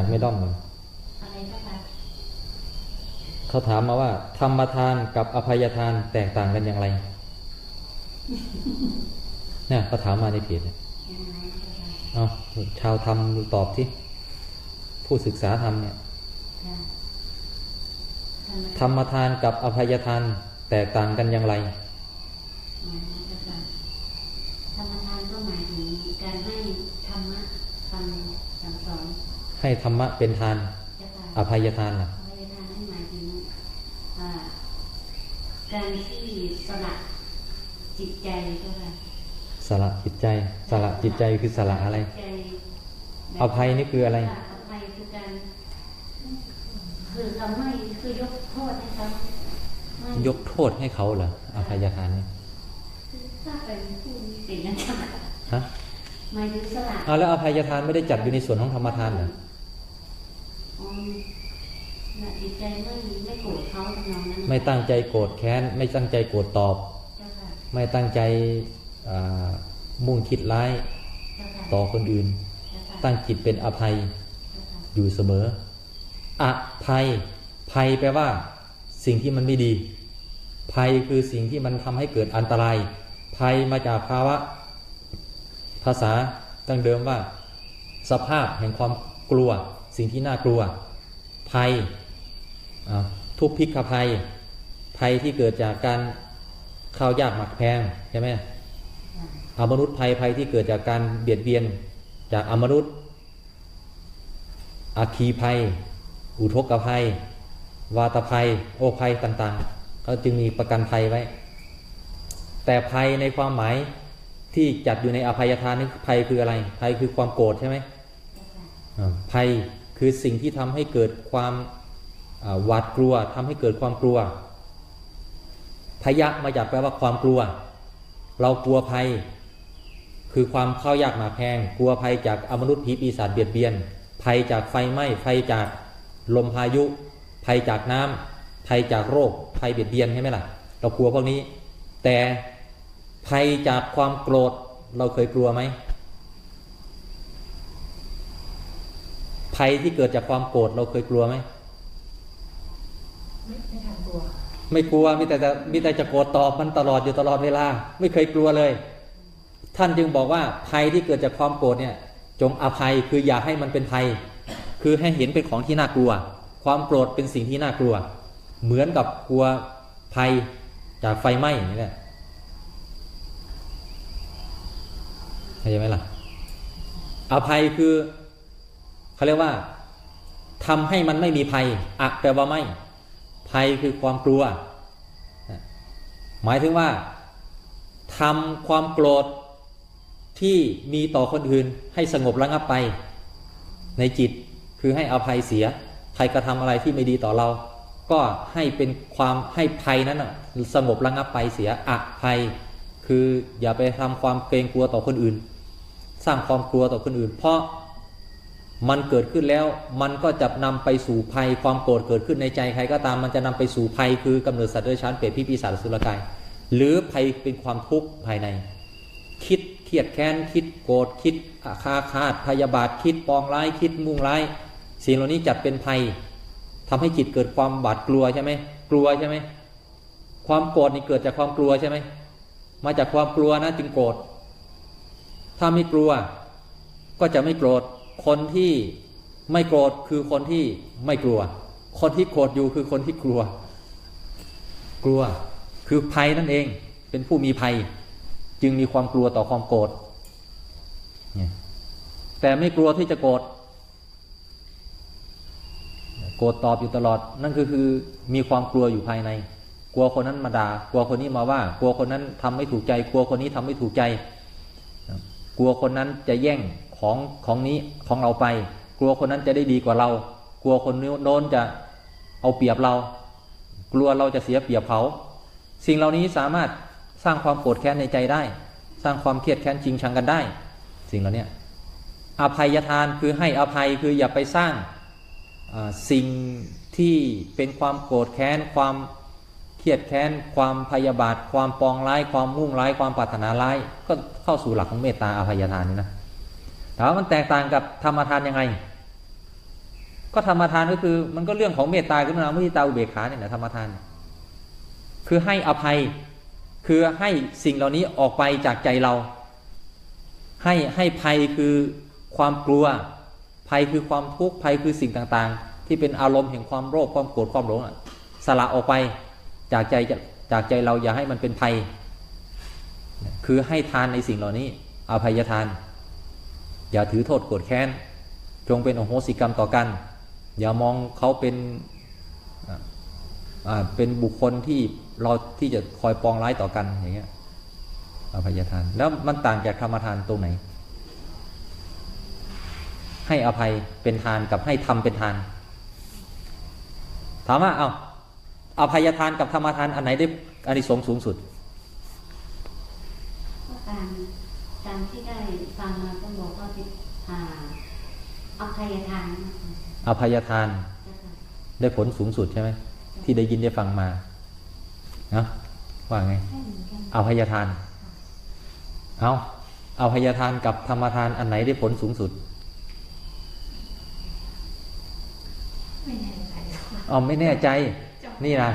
จากไม่ด้อมเลยเขาถามมาว่า ธรรมทานกับอภัยทานแตกต่างกันอย่างไร เนี่ยเขาถามมาในเพจเอาชาวธรรมตอบที่ผู้ศึกษาธรรมเนี่ย ธรรมทานกับอภัยทานแตกต่างกันอย่างไร อ๋อก็ตามธรรมทานก็หมายถึงการให้ธรรมะคำสั่งสอน ให้ธรรมะเป็นทานจะตามอภัยทานล่ะอภัยทานนั่นหมายถึงอ่าการที่สละจิตใจก็ค่ะสละจิตใจ สละจิตใจคือสละอะไรจิตใจแบบอภัยนี่คืออะไร อภัยคือการคือเราไม่คือยกโทษให้เขาไม่ยกโทษให้เขาเหรออภัยทานเนี่ยคือถ้าเป็นผู้มีสิ่งนั้นจะฮะหมายถึงสละเอาแล้วอภัยทานไม่ได้จัดอยู่ในส่วนของธรรมทานเหรออ๋อน่ะ จิตใจไม่ไม่โกรธเขาทำนองนั้นไม่ตั้งใจโกรธแค้น ไม่ตั้งใจโกรธตอบเจ้าค่ะไม่ตั้งใจอ่ามุ่งคิดร้ายเจ้าค่ะต่อคนอื่นเจ้าค่ะตั้งจิตเป็นอภัยเจ้าค่ะอยู่เสมอ อภัย ภัยแปลว่า สิ่งที่มันไม่ดี ภัยคือสิ่งที่มันทำให้เกิดอันตราย ภัยมาจากภาวะ ภาษาตั้งเดิมว่า สภาพแห่งความกลัว สิ่งที่น่ากลัว ภัยทุพพิกภัย ภัยที่เกิดจากการข้าวยากหมักแพงใช่ไหมค่ะอมนุษย์ภัยภัยที่เกิดจากการเบียดเบียนจากอมนุษย์อาคีภัย อุทกภัย วาตภัย โอภัยต่างๆ เขาจึงมีประกันภัยไว้ แต่ภัยในความหมายที่จัดอยู่ในอภัยทานนี่ภัยคืออะไร ภัยคือความโกรธใช่ไหมภัย คือสิ่งที่ทำให้เกิดความหวาดกลัวทำให้เกิดความกลัว พยะมาจากแปลว่าความกลัว เรากลัวภัย คือความเข้ายากหมาแพง กลัวภัยจากอมนุษย์ผีปีศาจเบียดเบียน ภัยจากไฟไหม้ภัยจากลมพายุ ภัยจากน้ำภัยจากโรค ภัยเบียดเบียนใช่ไหมล่ะ เรากลัวพวกนี้ แต่ภัยจากความโกรธเราเคยกลัวไหม ภัยที่เกิดจากความโกรธเราเคยกลัวไหมไม่ไม่ทำตัวไม่กลัวมีแต่จะมีแต่จะโกรธตอบมันตลอดอยู่ตลอดเวลา ไม่เคยกลัวเลย ท่านจึงบอกว่าภัยที่เกิดจากความโกรธเนี่ย จงอภัยคืออย่าให้มันเป็นภัย คือให้เห็นเป็นของที่น่ากลัว ความโกรธเป็นสิ่งที่น่ากลัว เหมือนกับกลัวภัยจากไฟไหม้อย่างนี้แหละเข้าใจไหมล่ะอภัยคือ เขาเรียกว่าทำให้มันไม่มีภัยอะแปลว่าไม่ ภัยคือความกลัว หมายถึงว่าทำความโกรธที่มีต่อคนอื่นให้สงบระงับไป ในจิตคือให้อภัยเสีย ใครกระทำอะไรที่ไม่ดีต่อเรา ก็ให้เป็นความให้ภัยนั้นน่ะสงบระงับไปเสียอะภัย คืออย่าไปทำความเกรงกลัวต่อคนอื่น สร้างความกลัวต่อคนอื่น เพราะ มันเกิดขึ้นแล้วมันก็จะนำไปสู่ภัยความโกรธเกิดขึ้นในใจใครก็ตามมันจะนำไปสู่ภัยคือกำเนิดสัตว์เดรัจฉานเปรตพิปีศาจสุรกาย หรือภัยเป็นความทุกข์ภายใน คิดเครียดแค้นคิดโกรธคิดอาฆาตคาดพยาบาทคิดปองร้ายคิดมุ่งร้ายสิ่งเหล่านี้จัดเป็นภัยทำให้จิตเกิดความบาดกลัวใช่ไหมกลัวใช่ไหมความโกรธนี่เกิดจากความกลัวใช่ไหมมาจากความกลัวนะจึงโกรธถ้าไม่กลัว ก็จะไม่โกรธ คนที่ไม่โกรธคือคนที่ไม่กลัว คนที่โกรธอยู่คือคนที่กลัว กลัวคือภัยนั่นเอง เป็นผู้มีภัย จึงมีความกลัวต่อความโกรธแต่ไม่กลัวที่จะโกรธโกรธตอบอยู่ตลอด นั่นคือคือมีความกลัวอยู่ภายใน กลัวคนนั้นมาด่ากลัวคนนี้มาว่า กลัวคนนั้นทำไม่ถูกใจ กลัวคนนี้ทำไม่ถูกใจ กลัวคนนั้นจะแย่ง ของของนี้ของเราไป กลัวคนนั้นจะได้ดีกว่าเรา กลัวคนโน้นจะเอาเปรียบเรา กลัวเราจะเสียเปรียบเขาสิ่งเหล่านี้สามารถสร้างความโกรธแค้นในใจได้ สร้างความเครียดแค้นจริงชังกันได้ สิ่งเหล่านี้อภัยทานคือให้อภัยคืออย่าไปสร้างสิ่งที่เป็นความโกรธแค้นความเครียดแค้น ความพยาบาท ความปองร้าย ความมุ่งร้าย ความปรารถนาร้าย ก็เข้าสู่หลักของเมตตาอภัยทานนี่นะ ถามว่ามันแตกต่างกับธรรมทานยังไง ก็ธรรมทานก็คือ มันก็เรื่องของเมตตากรุณามุทิตาอุเบกขาเนี่ยนะธรรมทาน คือให้อภัย คือให้สิ่งเหล่านี้ออกไปจากใจเรา ให้ให้ภัยคือความกลัว ภัยคือความทุกข์ภัยคือสิ่งต่างๆ ที่เป็นอารมณ์แห่งความโลภความโกรธความหลงสละออกไปจากใจจากใจเราอย่าให้มันเป็นภัย คือให้ทานในสิ่งเหล่านี้อภัยทาน อย่าถือโทษโกรธแค้น จงเป็นโอโหสิกรรมต่อกัน อย่ามองเขาเป็นเป็นบุคคลที่เราที่จะคอยปองร้ายต่อกันอย่างเงี้ยอภัยทาน แล้วมันต่างจากธรรมทานตรงไหน ให้อภัยเป็นทานกับให้ทำเป็นทาน ถามว่าเอาอภัยทานกับธรรมทานอันไหนได้อานิสงส์สูงสุด ตามตามที่ได้ฟังมาก็บอกว่าเป็นอ่าอภัยทานนะคะอภัยทานเจ้าค่ะได้ผลสูงสุดใช่ไหมที่ได้ยินได้ฟังมานะว่าไงให้เหมือนกันอภัยทาน เอาอภัยทานกับธรรมทานอันไหนได้ผลสูงสุดไม่แน่ใจเอาไม่แน่ใจ นี่นะ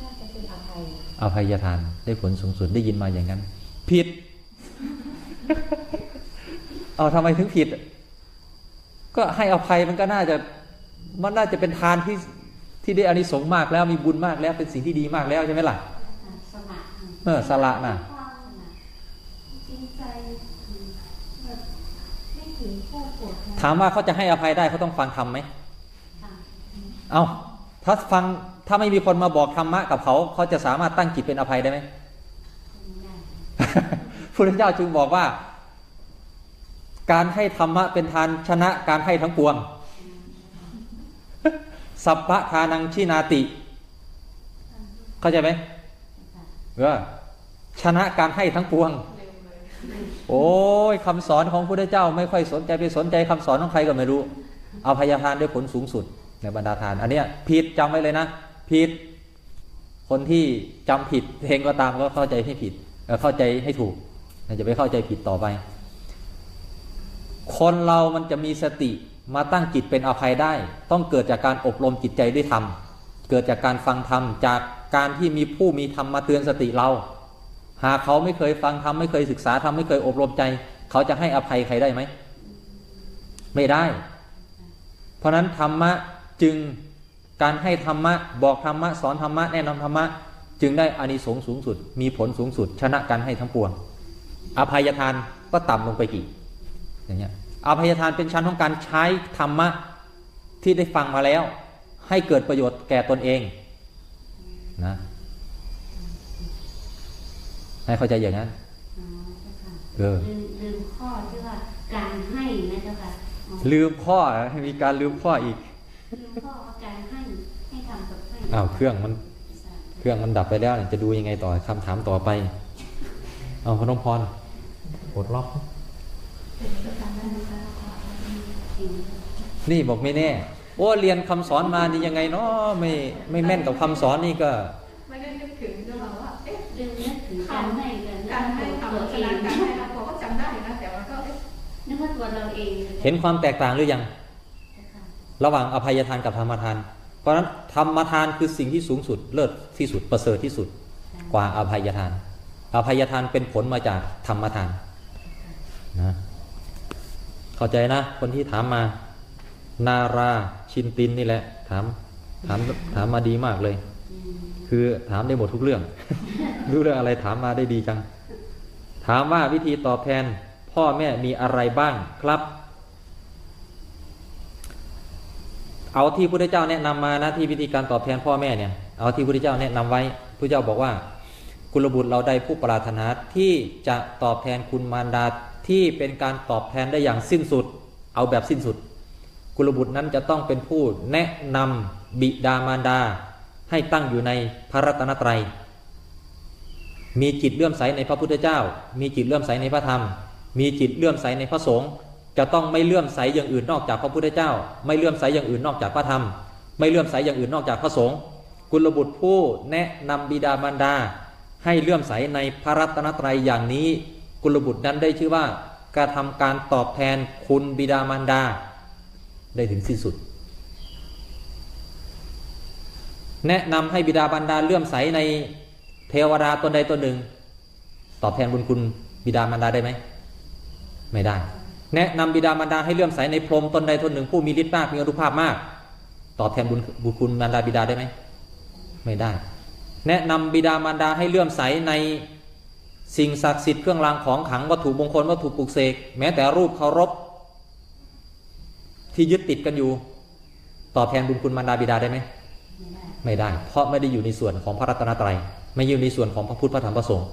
น่าจะเป็นอภัยอภัยทานได้ผลสูงสุดได้ยินมาอย่างนั้น ผิด เอาทำไมถึงผิด ก็ให้อภัยมันก็น่าจะมันน่าจะเป็นทานที่ที่ได้อานิสงส์มากแล้วมีบุญมากแล้วเป็นสิ่งที่ดีมากแล้วใช่ไหมล่ะอ่าสละเออสละน่ะความสละจริงใจแบบไม่ถึงโทษโกรธแค้นถามว่าเขาจะให้อภัยได้เขาต้องฟังธรรมไหมค่ะเอาถ้าฟังถ้าไม่มีคนมาบอกธรรมะกับเขาเขาจะสามารถตั้งจิตเป็นอภัยได้ไหมไม่ได้ พุทธเจ้าจึงบอกว่า การให้ธรรมะเป็นทานชนะการให้ทั้งปวง สัพพะทานังชินาติ เข้าใจไหมเออชนะการให้ทั้งปวง โอ้ยคำสอนของพระพุทธเจ้าไม่ค่อยสนใจไปสนใจคำสอนของใครก็ไม่รู้ เอาพยาทานด้วยผลสูงสุดในบรรดาทาน อันเนี้ยผิดจำไว้เลยนะผิดคนที่จำผิดเองก็ตามก็เข้าใจให้ผิด เอ่อเข้าใจให้ถูกอย่าไปเข้าใจผิดต่อไป คนเรามันจะมีสติมาตั้งจิตเป็นอภัยได้ ต้องเกิดจากการอบรมจิตใจด้วยธรรม เกิดจากการฟังธรรม จากการที่มีผู้มีธรรมมาเตือนสติเรา หากเขาไม่เคยฟังธรรมไม่เคยศึกษาธรรมไม่เคยอบรมใจ เขาจะให้อภัยใครได้ไหม ไม่ได้ เพราะฉะนั้นธรรมะจึงการให้ธรรมะ บอกธรรมะ สอนธรรมะ แนะนำธรรมะ จึงได้อานิสงส์สูงสุด มีผลสูงสุด ชนะการให้ทั้งปวง อภัยทานก็ต่ำลงไปกี่อย่างเงี้ยอภัยทานเป็นชั้นของการใช้ธรรมะที่ได้ฟังมาแล้ว ให้เกิดประโยชน์แก่ตนเองนะให้เข้าใจอย่างนั้นอ๋อเจ้าค่ะเออลืมลืมข้อที่ว่าการให้นะเจ้าค่ะอ๋อลืมข้อมีการลืมข้ออีกลืมข้อว่าการให้ให้ทำกับให้อ้าวเครื่องมัน เครื่องมันดับไปแล้วเนี่ยจะดูยังไงต่อคำถามต่อไป เอาพนมพรปลดล็อก นี่บอกไม่แน่โอ้เรียนคำสอนมานี่ยังไงเนาะไม่ไม่แม่นกับคำสอนนี่ก็ไม่ได้นึกถึงด้วยว่าเอ๊ะลืมนึกถึงการให้กันการให้ตัทำวลักเอษณะงการให้เราพอก็จำได้นะแต่มันก็เอ๊ะนึกว่าตัวเราเอง เห็นความแตกต่างหรือยังเจ้าค่ะระหว่างอภัยทานกับธรรมทาน เพราะฉะนั้นธรรมทานคือสิ่งที่สูงสุดเลิศที่สุดประเสริฐที่สุด กว่าอภัยทาน อภัยทานเป็นผลมาจากธรรมทานนะเข้าใจนะ คนที่ถามมา นาราชินตินนี่แหละ ถามถามถามมาดีมากเลยอืมคือถามได้หมดทุกเรื่องรู้เรื่องอะไรถามมาได้ดีจัง ถามว่าวิธีตอบแทน พ่อแม่มีอะไรบ้างครับ เอาที่พุทธเจ้าแนะนำมานะที่วิธีการตอบแทนพ่อแม่เนี่ยเอาที่พุทธเจ้าแนะนำไว้พุทธเจ้าบอกว่ากุลบุตรเราได้ผู้ปรารถนาที่จะตอบแทนคุณมารดาที่เป็นการตอบแทนได้อย่างสิ้นสุด เอาแบบสิ้นสุด กุลบุตรนั้นจะต้องเป็นผู้แนะนำบิดามารดา ให้ตั้งอยู่ในพระรัตนตรัย มีจิตเลื่อมใสในพระพุทธเจ้า มีจิตเลื่อมใสในพระธรรม มีจิตเลื่อมใสในพระสงฆ์ จะต้องไม่เลื่อมใสอย่างอื่นนอกจากพระพุทธเจ้า ไม่เลื่อมใสอย่างอื่นนอกจากพระธรรม ไม่เลื่อมใสอย่างอื่นนอกจากพระสงฆ์กุลบุตรผู้แนะนำบิดามารดา ให้เลื่อมใสในพระรัตนตรัยอย่างนี้ กุลบุตรนั้นได้ชื่อว่ากระทำการตอบแทนคุณบิดามารดา ได้ถึงสิ้นสุด แนะนำให้บิดาบรรดาเลื่อมใสในเทวดาตนใดตนหนึ่ง ตอบแทนบุญคุณบิดามารดาได้ไหมไม่ได้ แนะนำบิดามารดาให้เลื่อมใสในพรหมตนใดตนหนึ่งผู้มีฤทธิ์มากมีอนุภาพมาก ตอบแทนบุญบุญคุณมารดาบิดาได้ไหมไม่ได้ แนะนำบิดามารดาให้เลื่อมใสในสิ่งศักดิ์สิทธิ์เครื่องรางของขังวัตถุมงคลวัตถุปลุกเสกแม้แต่รูปเคารพที่ยึดติดกันอยู่ ตอบแทนบุญคุณมารดาบิดาได้ไหมไม่ได้ไม่ได้เพราะไม่ได้อยู่ในส่วนของพระรัตนตรัย ไม่อยู่ในส่วนของพระพุทธพระธรรมพระสงฆ์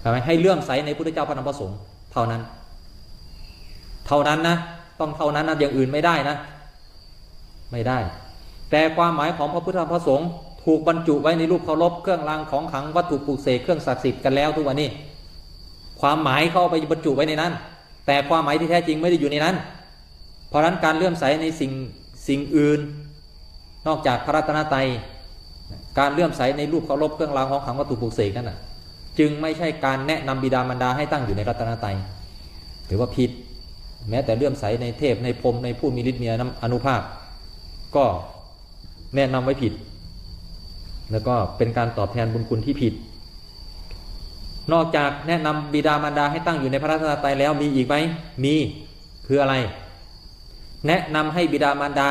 ใช่ไหมให้เลื่อมใสในพุทธเจ้าพระธรรมพระสงฆ์เท่านั้น เท่านั้นนะต้องเท่านั้นนะอย่างอื่นไม่ได้นะ ไม่ได้ แต่ความหมายของพระพุทธพระสงฆ์ถูกบรรจุไว้ในรูปเคารพเครื่องรางของขลังวัตถุปลูกเสกเครื่องศักดิ์สิทธิ์กันแล้วทุกวันนี้ ความหมายเข้าไปบรรจุไว้ในนั้น แต่ความหมายที่แท้จริงไม่ได้อยู่ในนั้น เพราะนั้นการเลื่อมใสในสิ่งสิ่งอื่น นอกจากพระรัตนตรัยการเลื่อมใสในรูปเคารพเครื่องรางของขลังวัตถุปลูกเสกนั่นน่ะ จึงไม่ใช่การแนะนำบิดามารดาให้ตั้งอยู่ในรัตนตรัยถือว่าผิด แม้แต่เลื่อมใสในเทพในพรมในผู้มีฤทธิ์มีอนุภาพ ก็แนะนำไว้ผิด แล้วก็เป็นการตอบแทนบุญคุณที่ผิด นอกจากแนะนำบิดามารดาให้ตั้งอยู่ในพระรัตนตรัยแล้วมีอีกไหมมีคืออะไร แนะนำให้บิดามารดา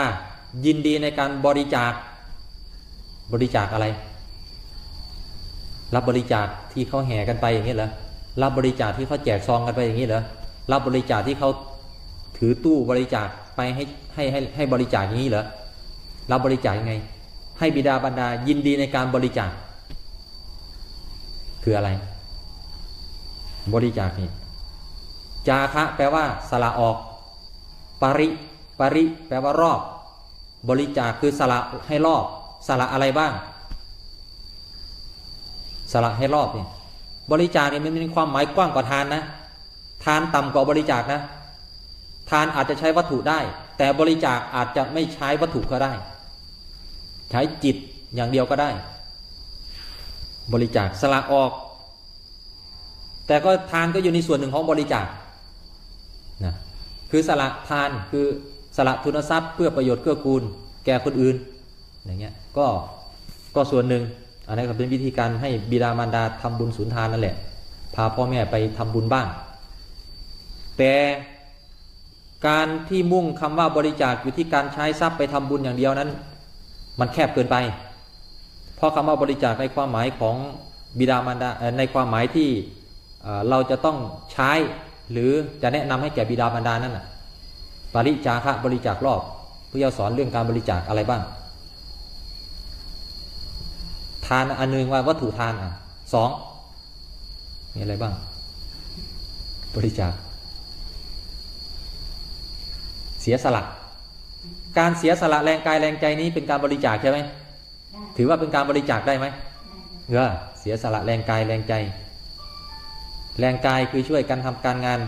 ยินดีในการบริจาค บริจาคอะไร รับบริจาคที่เขาแห่กันไปอย่างนี้เหรอรับบริจาคที่เขาแจกซองกันไปอย่างนี้เหรอรับบริจาคที่เขา ถือตู้บริจาคไปให้ให้ให้ให้บริจาคอย่างนี้เหรอเรับริจาคยังไง ให้บิดาบรรดายินดีในการบริจาค คืออะไร บริจาคนี่จาคะแปลว่า สละออกปริปริแปลว่ารอบ บริจาคคือสละให้รอบ สละอะไรบ้าง สละให้รอบเนี่ยบริจาคเนี่ยมันมีความหมายกว้างกว่าทานนะ ทานต่ำกว่าบริจาคนะ ทานอาจจะใช้วัตถุได้ แต่บริจาคอาจจะไม่ใช้วัตถุก็ได้ ใช้จิตอย่างเดียวก็ได้ บริจาคสละออก แต่ก็ทานก็อยู่ในส่วนหนึ่งของบริจาคนะคือสละทานคือสละทุนทรัพย์ เพื่อประโยชน์เกื้อกูล แก่คนอื่นอย่างเงี้ยก็ก็ส่วนหนึ่งอันนี้ก็เป็นวิธีการให้บิดามารดาทำบุญสุนทานนั่นแหละ พาพ่อแม่ไปทำบุญบ้าง แต่ การที่มุ่งคำว่าบริจาคอยู่ที่การใช้ทรัพย์ไปทำบุญอย่างเดียวนั้น มันแคบเกินไป เพราะคำว่าบริจาคในความหมายของบิดามารดาในความหมายที่เราจะต้องใช้หรือจะแนะนำให้แก่บิดามารดานั่นปริจาคะบริจาครอบพระเจ้าสอนเรื่องการบริจาคอะไรบ้าง ทานอันหนึงว่าวัตถุทานอะสองมีอะไรบ้าง บริจาค เสียสละ การเสียสละแรงกายแรงใจนี้เป็นการบริจาคใช่ไหมได้ถือว่าเป็นการบริจาคได้ไหมได้เออเสียสละแรงกายแรงใจ แรงกายคือช่วยกันทำการงาน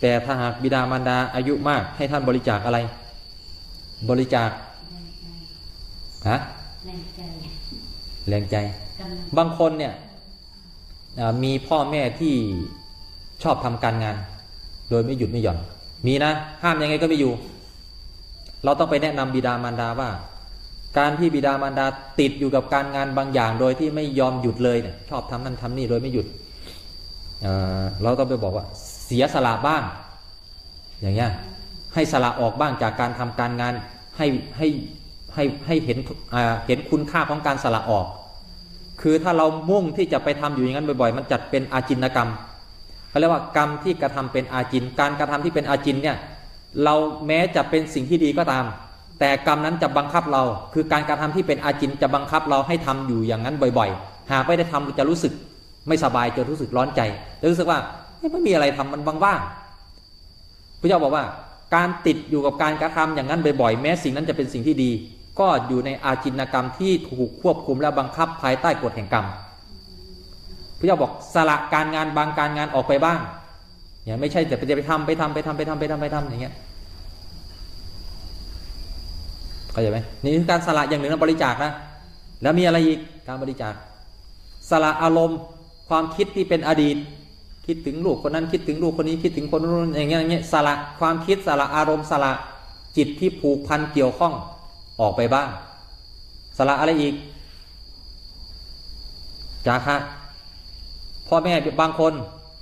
แต่ถ้าหากบิดามารดาอายุมากให้ท่านบริจาคอะไร บริจาคแรงใจฮะแรงใจแรงใจกำลังบางคนเนี่ยอ่ามีพ่อแม่ที่ชอบทำการงาน โดยไม่หยุดไม่หย่อน มีนะ ห้ามยังไงก็ไม่อยู่ เราต้องไปแนะนำบิดามารดาว่า การที่บิดามารดาติดอยู่กับการงานบางอย่างโดยที่ไม่ยอมหยุดเลยเนี่ยชอบทำนั่นทำนี่โดยไม่หยุดเเราต้องไปบอกว่า เสียสละบ้าง อย่างเงี้ยให้สละออกบ้างจากการทำการงานให้ให้ให้ให้เห็นเห็นคุณค่าของการสละออก คือถ้าเรามุ่งที่จะไปทำอยู่อย่างนั้นบ่อย ๆ มันจัดเป็นอาจินกรรม เขาเรียกว่ากรรมที่กระทำเป็นอาจิน การกระทำที่เป็นอาจินเนี่ยเราแม้จะเป็นสิ่งที่ดีก็ตาม แต่กรรมนั้นจะบังคับเรา คือการกระทำที่เป็นอาจินจะบังคับเราให้ทำอยู่อย่างนั้นบ่อยๆ หากไม่ได้ทำจะรู้สึกไม่สบายจะรู้สึกร้อนใจจะรู้สึกว่าไม่มีอะไรทำมันว่างๆพระเจ้าบอกว่าการติดอยู่กับการกระทำอย่างนั้นบ่อยๆ แม้สิ่งนั้นจะเป็นสิ่งที่ดี ก็อยู่ในอาจินกรรมที่ถูกควบคุมและบังคับภายใต้กฎแห่งกรรม ระเจ้าบอกสละการงานบางการงานออกไปบ้างอย่าไม่ใช่แต่จะไปทำไปทำไปทำไปทำไปทำไปทำอย่างเงี้ยเข้าใจไหมนี่คือการสละอย่างหนึ่งนะบริจาคนะแล้วมีอะไรอีกการบริจาค สละอารมณ์ความคิดที่เป็นอดีต คิดถึงลูกคนนั้นคิดถึงลูกคนนี้คิดถึงคนนู้นอย่างเงี้ยอย่างเงี้ยสละความคิดสละอารมณ์สละจิตที่ผูกพันเกี่ยวข้องออกไปบ้าง สละอะไรอีกจาคะ พ่อแม่บางคน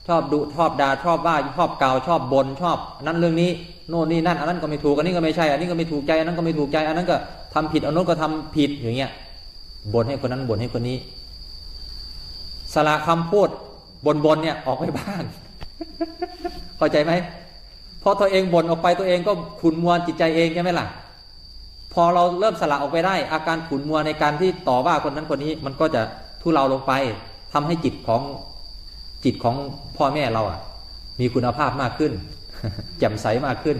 ชอบดุชอบด่าชอบว่าชอบกล่าวชอบบน่นชอบนั้นเรื่องนี้โน่นนี่นั่นอันนั้นก็ไม่ถูกอันนี้ก็ไม่ใช่อันนี้ก็ไม่ถูกใจอันนั้นก็ไม่ถูกใจอันนั้นก็ทำผิดอันนู้นก็ทำผิดอย่างเงี้ยบ่นให้คนนั้นบ่นให้คนนี้สละคำพูดบนบนๆเนี่ยออกไปบ้างเข้าใจไหมพอตัวเองบ่นออกไปตัวเองก็ขุนมัวจิตใจเองใช่ไหมล่ะ พอเราเริ่มสละออกไปได้ อาการขุนมัวในการที่ต่อว่าคนนั้นคนนี้ มันก็จะทุเลาลงไปทำให้จิตของ จิตของพ่อแม่เราอะ มีคุณภาพมากขึ้นแจ่มใสมากขึ้น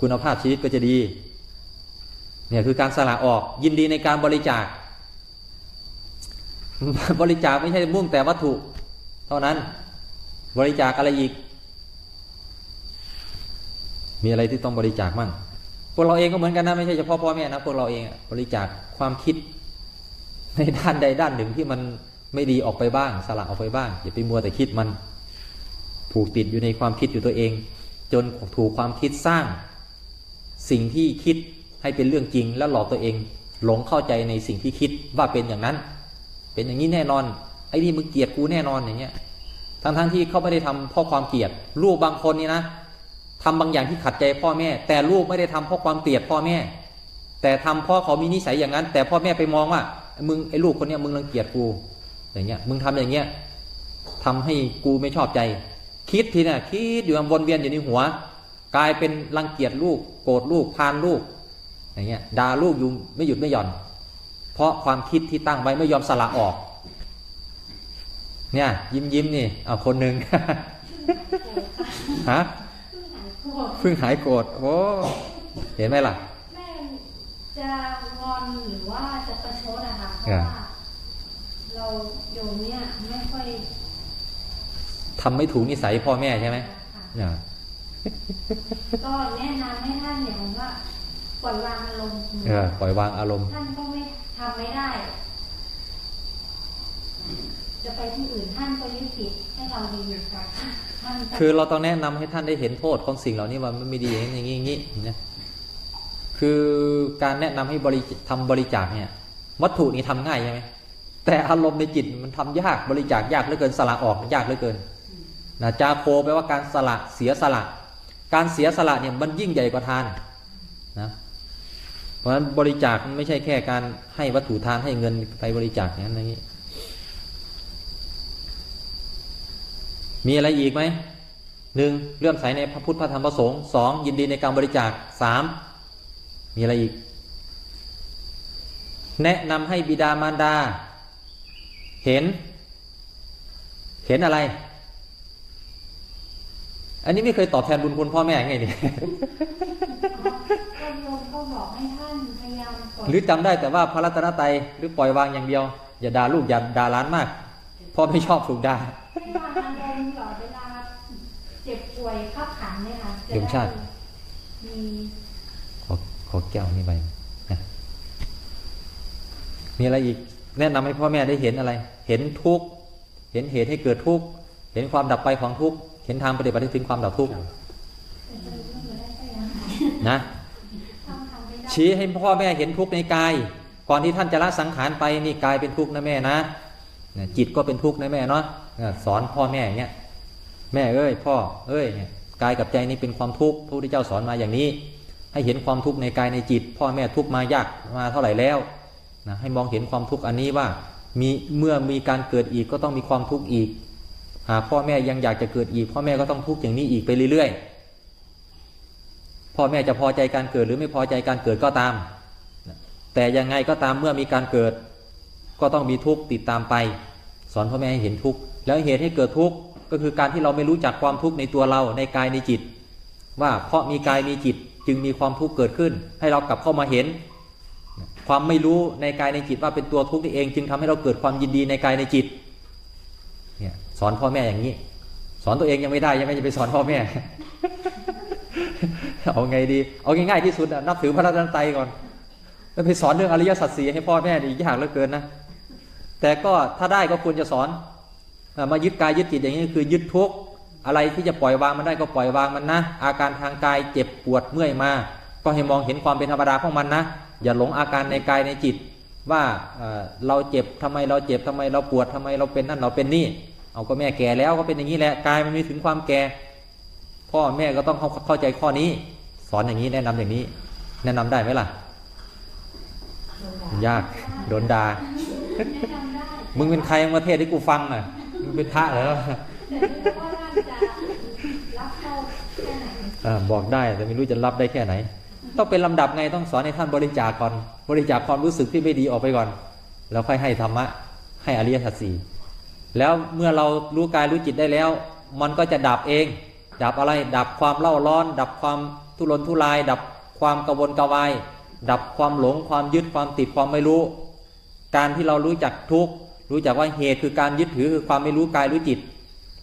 คุณภาพชีวิตก็จะดี เนี่ยคือการสละออกยินดีในการบริจาค บริจาคไม่ใช่มุ่งแต่วัตถุ เท่านั้น บริจาคอะไรอีก มีอะไรที่ต้องบริจาคมั่งพวกเราเองก็เหมือนกันนะไม่ใช่เฉพาะพ่อแม่นะพวกเราเองบริจาคความคิดในด้านใดด้านหนึ่งที่มัน ไม่ดีออกไปบ้าง สละออกไปบ้าง อย่าไปมัวแต่คิดมัน ผูกติดอยู่ในความคิดอยู่ตัวเอง จนถูกความคิดสร้าง สิ่งที่คิดให้เป็นเรื่องจริงแล้วหลอกตัวเอง หลงเข้าใจในสิ่งที่คิดว่าเป็นอย่างนั้น เป็นอย่างนี้แน่นอน ไอ้นี่มึงเกลียดกูแน่นอนอย่างเงี้ยทั้งทั้งๆที่เขาไม่ได้ทำเพราะความเกลียดลูกบางคนนี่นะทำบางอย่างที่ขัดใจพ่อแม่ แต่ลูกไม่ได้ทำเพราะความเกลียดพ่อแม่ แต่ทำเพราะเขามีนิสัยอย่างนั้น แต่พ่อแม่ไปมองว่า มึงไอ้ลูกคนนี้มึงรังเกียจกู อย่างเงี้ย มึงทำอย่างเงี้ยทำให้กูไม่ชอบใจ คิดทีเนี่ยคิดอยู่วนเวียนอยู่ในหัว กลายเป็นรังเกียจลูก โกรธลูกพานลูก อย่างเงี้ยด่าลูกอยู่ไม่หยุดไม่หย่อน เพราะความคิดที่ตั้งไว้ไม่ยอมสละออก เนี่ย ยิ้มยิ้มนี่เอาคนหนึ่งฮะเพิ่งหายโกรธโอ้เห็นไหมล่ะ แม่จะงอนหรือว่าจะประชดอะค่ะเพราะว่า เราโยมเนี่ยไม่ค่อยทำไม่ถูกนิสัยพ่อแม่ใช่ไหมค่ะเนี่ยก็แนะนำให้ท่านอย่างว่าปล่อยวางอารมณ์เออปล่อยวางอารมณ์ ท่านก็ไม่ทำไม่ได้ จะไปที่อื่นท่านก็ยึดติดให้เราดีอยู่กับท่านก็คือเราต้องแนะนำให้ท่านได้เห็นโทษของสิ่งเหล่านี้ว่ามันไม่ดีอย่างนี้อย่างนี้อย่างนี้นะคือการแนะนำให้บริทำบริจาคเนี่ย วัตถุนี่ทำง่ายใช่ไหม แต่อารมณ์ในจิตมันทำยากบริจาคยากเหลือเกินสละออกยากเหลือเกินนะจาโคแปลว่าการสละเสียสละ การเสียสละเนี่ยมันยิ่งใหญ่กว่าทานนะเพราะฉะนั้นบริจาคมันไม่ใช่แค่การให้วัตถุทานให้เงินไปบริจาคอย่างนั้นนี้ มีอะไรอีกไหมหนึ่งเลื่อมใสในพระพุทธพระธรรมพระสงฆ์สองยินดีในการบริจาคสามมีอะไรอีก แนะนำให้บิดามารดา เห็น เห็นอะไร อันนี้ไม่เคยตอบแทนบุญคุณพ่อแม่ไงเนี่ยก็โยมก็บอกให้ท่านพยายามปล่อยหรือจำได้แต่ว่าพระรัตนตรัยหรือปล่อยวางอย่างเดียว อย่าด่าลูกอย่าด่าหล้านมากพ่อไม่ชอบถูกด่าให้วางอารมณ์เหรอเวลาเจ็บป่วยขับขันเนี่ยค่ะจะโยมชาติได้มีขอขอแก้วนี่ไปนะมีอะไรอีก แนะนำให้พ่อแม่ได้เห็นอะไร เห็นทุกข์เห็นเหตุให้เกิดทุกข์เห็นความดับไปของทุกข์เห็นทางปฏิบัติให้ถึงความดับทุกข์เป็นเรื่องไม่ได้ไปยังไงนะทำทำไม่ได้ชี้ให้พ่อแม่เห็นทุกข์ในกาย ก่อนที่ท่านจะละสังขารไปนี่กายเป็นทุกข์นะแม่นะเนี่ยจิตก็เป็นทุกข์นะแม่เนาะเนี่ยสอนพ่อแม่อย่างเงี้ยแม่เอ้ยพ่อเอ้ยเนี่ยกายกับใจนี่เป็นความทุกข์พระพุทธเจ้าสอนมาอย่างนี้ ให้เห็นความทุกข์ในกายในจิต พ่อแม่ทุกข์มายากมาเท่าไหร่แล้ว นะให้มองเห็นความทุกข์อันนี้ว่ามีเมื่อมีการเกิดอีกก็ต้องมีความทุกข์อีก หากพ่อแม่ยังอยากจะเกิดอีก พ่อแม่ก็ต้องทุกข์อย่างนี้อีกไปเรื่อยๆพ่อแม่จะพอใจการเกิดหรือไม่พอใจการเกิดก็ตาม แต่ยังไงก็ตามเมื่อมีการเกิด ก็ต้องมีทุกข์ติดตามไป สอนพ่อแม่ให้เห็นทุกข์แล้วเหตุให้เกิดทุกข์ก็คือการที่เราไม่รู้จักความทุกข์ในตัวเราในกายในจิต ว่าเพราะมีกายมีจิตจึงมีความทุกข์เกิดขึ้น ให้เรากลับเข้ามาเห็น ความไม่รู้ในกายในจิตว่าเป็นตัวทุกข์นี่เอง จึงทำให้เราเกิดความยินดีในกายในจิตเนี่ยสอนพ่อแม่อย่างนี้ สอนตัวเองยังไม่ได้ยังไม่จะไปสอนพ่อแม่เอาไงดี เอาง่ายๆที่สุดอะนับถือพระรัตนตรัยก่อน แล้วไปสอนเรื่องอริยสัจสี่ให้พ่อแม่ดียากเหลือเกินนะแต่ก็ถ้าได้ก็ควรจะสอนมายึดกายยึดจิตอย่างนี้คือยึดทุกข์อะไรที่จะปล่อยวางมันได้ก็ปล่อยวางมันนะ อาการทางกายเจ็บปวดเมื่อยมา ก็ให้มองเห็นความเป็นธรรมดาของมันนะ อย่าหลงอาการในกายในจิต ว่าเราเจ็บทำไมเราเจ็บทำไมเราปวดทำไมเราเป็นนั่นเราเป็นนี่เอาก็แม่แก่แล้วก็เป็นอย่างนี้แหละกายมันมีถึงความแก่ พ่อแม่ก็ต้องเข้าเข้าใจข้อนี้ สอนอย่างนี้แนะนำอย่างนี้ แนะนำได้ไหมล่ะ ยากโดนด่ามึงเป็นใครมาเทศให้กูฟังอะมึงเป็นพระเหรออ่าบอกได้แต่ไม่รู้จะรับได้แค่ไหน ต้องเป็นลำดับไงต้องสอนให้ท่านบริจาคก่อน บริจาคความรู้สึกที่ไม่ดีออกไปก่อน แล้วค่อยให้ธรรมะ ให้อริยสัจสี่แล้วเมื่อเรารู้กายรู้จิตได้แล้ว มันก็จะดับเอง ดับอะไร ดับความเล่าร้อน ดับความทุรนทุราย ดับความกระวนกระวาย ดับความหลงความยึดความติดความไม่รู้ การที่เรารู้จักทุกรู้จักว่าเหตุคือการยึดถือคือความไม่รู้กายรู้จิต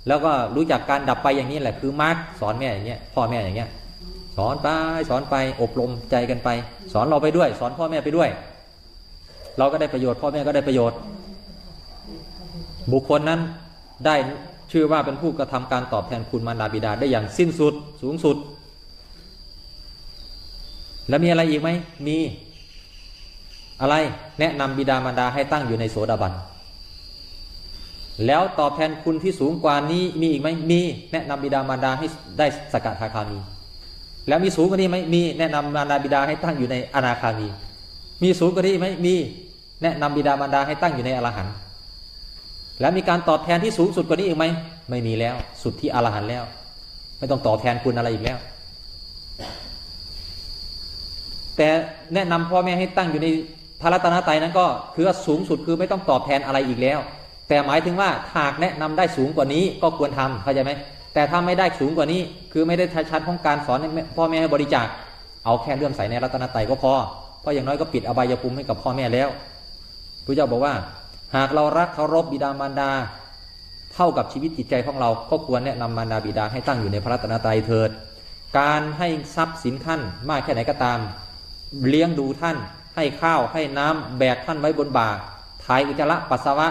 แล้วก็รู้จักการดับไปอย่างนี้แหละคือมาร์กสอนแม่อย่างเงี้ยพ่อแม่อย่างเงี้ย สอนไปสอนไปอบรมใจกันไป สอนเราไปด้วย สอนพ่อแม่ไปด้วย เราก็ได้ประโยชน์ พ่อแม่ก็ได้ประโยชน์ บุคคลนั้นได้ชื่อว่าเป็นผู้กระทำการตอบแทนคุณมารดาบิดาได้อย่างสิ้นสุดสูงสุด แล้วมีอะไรอีกไหมมีอะไรแนะนำบิดามารดาให้ตั้งอยู่ในโสดาบันแล้วตอบแทนคุณที่สูงกว่านี้มีอีกไหมมี แนะนำบิดามารดาให้ได้สกทาคามี แล้วมีสูงกว่านี้ไหมมีแนะนำมารดาบิดาให้ตั้งอยู่ในอนาคามี มีสูงกว่านี้ไหมมีแนะนำบิดามารดาให้ตั้งอยู่ในอรหันต์แล้วมีการตอบแทนที่สูงสุดกว่านี้อีกไหมไม่มีแล้วสุดที่อรหันต์แล้ว ไม่ต้องตอบแทนคุณอะไรอีกแล้ว แต่แนะนำพ่อแม่ให้ตั้งอยู่ในพระรัตนตรัยนั้นก็คือว่าสูงสุดคือไม่ต้องตอบแทนอะไรอีกแล้ว แต่หมายถึงว่าหากแนะนำได้สูงกว่านี้ก็ควรทำเข้าใจไหมแต่ถ้าไม่ได้สูงกว่านี้ คือไม่ได้ชั้นของการสอนพ่อแม่ให้บริจาค เอาแค่เลื่อมใสในรัตนตรัยก็พอเพราะอย่างน้อยก็ปิดอบายภูมิให้กับพ่อแม่แล้วพระเจ้าบอกว่า หากเรารักเคารพบิดามารดา เท่ากับชีวิตจิตใจของเรา ก็ควรแนะนำมารดาบิดาให้ตั้งอยู่ในพระรัตนตรัยเถิด การให้ทรัพย์สินท่านมากแค่ไหนก็ตาม เลี้ยงดูท่าน ให้ข้าวให้น้ำแบกท่านไว้บนบ่าถ่ายอุจจาระปัสสาวะ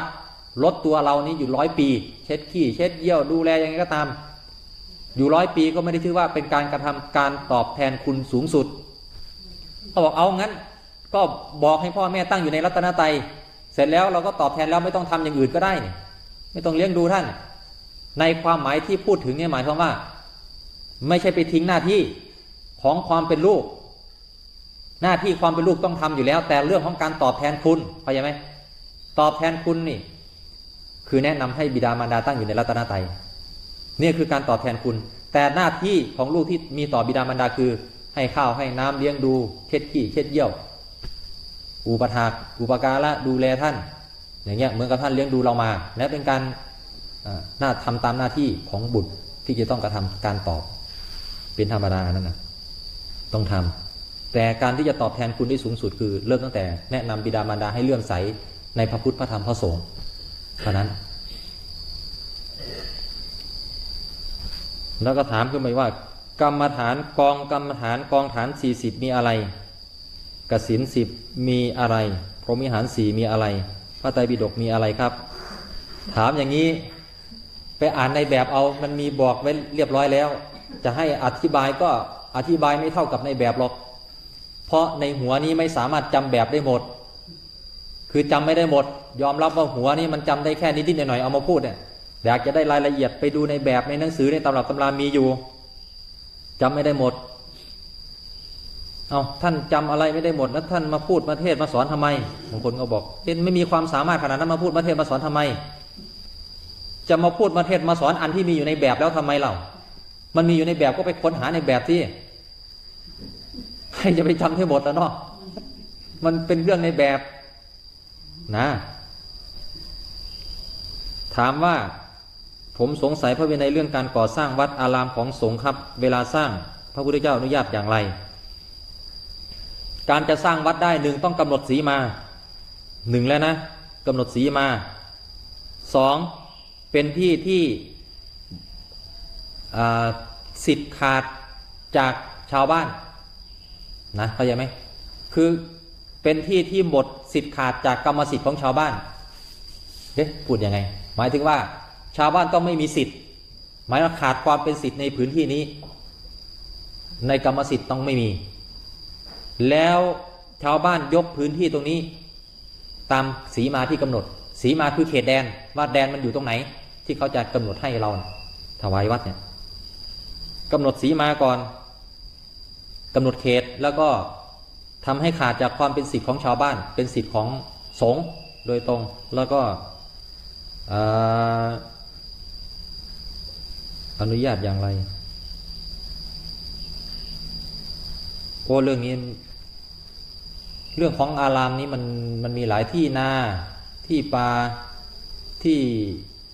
ลดตัวเรานี้อยู่ร้อยปี เช็ดขี้เช็ดเยี่ยวดูแลยังไงก็ตาม อยู่ร้อยปีก็ไม่ได้ชื่อว่าเป็นการกระทำการตอบแทนคุณสูงสุดเขาบอกเอางั้น ก็บอกให้พ่อแม่ตั้งอยู่ในรัตนตรัยเสร็จแล้วเราก็ตอบแทนแล้วไม่ต้องทำอย่างอื่นก็ได้นี่ไม่ต้องเลี้ยงดูท่าน ในความหมายที่พูดถึงเนี่ยหมายความว่า ไม่ใช่ไปทิ้งหน้าที่ของความเป็นลูก หน้าที่ความเป็นลูกต้องทำอยู่แล้ว แต่เรื่องของการตอบแทนคุณเข้าใจไหมตอบแทนคุณนี่ คือแนะนำให้บิดามารดาตั้งอยู่ในรัตนตรัย นี่คือการตอบแทนคุณ แต่หน้าที่ของลูกที่มีต่อบิดามารดาคือ ให้ข้าวให้น้ำเลี้ยงดูเช็ดขี้เช็ดเยี่ยว อุปถากอุปการะดูแลท่าน อย่างเงี้ยเหมือนกับท่านเลี้ยงดูเรามา และเป็นการหน้าทำตามหน้าที่ของบุตรที่จะต้องกระทำการตอบเป็นธรรมดานั่นนะต้องทำแต่การที่จะตอบแทนคุณได้สูงสุดคือ เริ่มตั้งแต่แนะนำบิดามารดาให้เลื่อมใสในพระพุทธพระธรรมพระสงฆ์เท่านั้น แล้วก็ถามขึ้นไปว่า กรรมฐานกองกรรมฐานกองฐานสี่สิบมีอะไรกสินสิบมีอะไร พรหมิหารสี่มีอะไร พระไตรปิฎกมีอะไรครับ ถามอย่างนี้ไปอ่านในแบบเอามันมีบอกไว้เรียบร้อยแล้ว จะให้อธิบายก็อธิบายไม่เท่ากับในแบบหรอก เพราะในหัวนี้ไม่สามารถจำแบบได้หมด คือจำไม่ได้หมด ยอมรับว่าหัวนี้มันจำได้แค่นิดๆหน่อยๆเอามาพูดเนี่ย อยากจะได้รายละเอียดไปดูในแบบในหนังสือในตำรับตำรามีอยู่จำไม่ได้หมด เอาท่านจำอะไรไม่ได้หมดแล้วท่านมาพูดมาเทศมาสอนทำไมบางคนก็บอกเห็นไม่มีความสามารถขนาดนั้นมาพูดมาเทศมาสอนทำไม จะมาพูดมาเทศมาสอนอันที่มีอยู่ในแบบแล้วทำไมเล่ามันมีอยู่ในแบบก็ไปค้นหาในแบบที่ใครจะไปจำให้หมดแล้วเนาะมันเป็นเรื่องในแบบนะ ถามว่า ผมสงสัยพระวินัยเรื่องการก่อสร้างวัดอารามของสงฆ์ครับ เวลาสร้างพระพุทธเจ้าอนุญาตอย่างไร การจะสร้างวัดได้หนึ่งต้องกำหนดสีมาหนึ่งแล้วนะกำหนดสีมาสองเป็นที่ที่สิทธิ์ขาดจากชาวบ้านนะเข้าใจไหมคือเป็นที่ที่หมดสิทธิ์ขาดจากกรรมสิทธิ์ของชาวบ้านเอ๊ะพูดยังไง หมายถึงว่า ชาวบ้านต้องไม่มีสิทธิ์ หมายว่าขาดความเป็นสิทธิ์ในพื้นที่นี้ ในกรรมสิทธิ์ต้องไม่มี แล้วชาวบ้านยกพื้นที่ตรงนี้ ตามสีมาที่กำหนด สีมาคือเขตแดนว่าแดนมันอยู่ตรงไหน ที่เขาจะกำหนดให้เราถวายวัดเนี่ยกำหนดสีมาก่อนกำหนดเขตแล้วก็ทำให้ขาดจากความเป็นสิทธิ์ของชาวบ้าน เป็นสิทธิ์ของสงฆ์โดยตรงแล้วก็ อนุญาตอย่างไรโอ้เรื่องนี้ เรื่องของอารามนี้มันมันมีหลายที่นาที่ปลาที่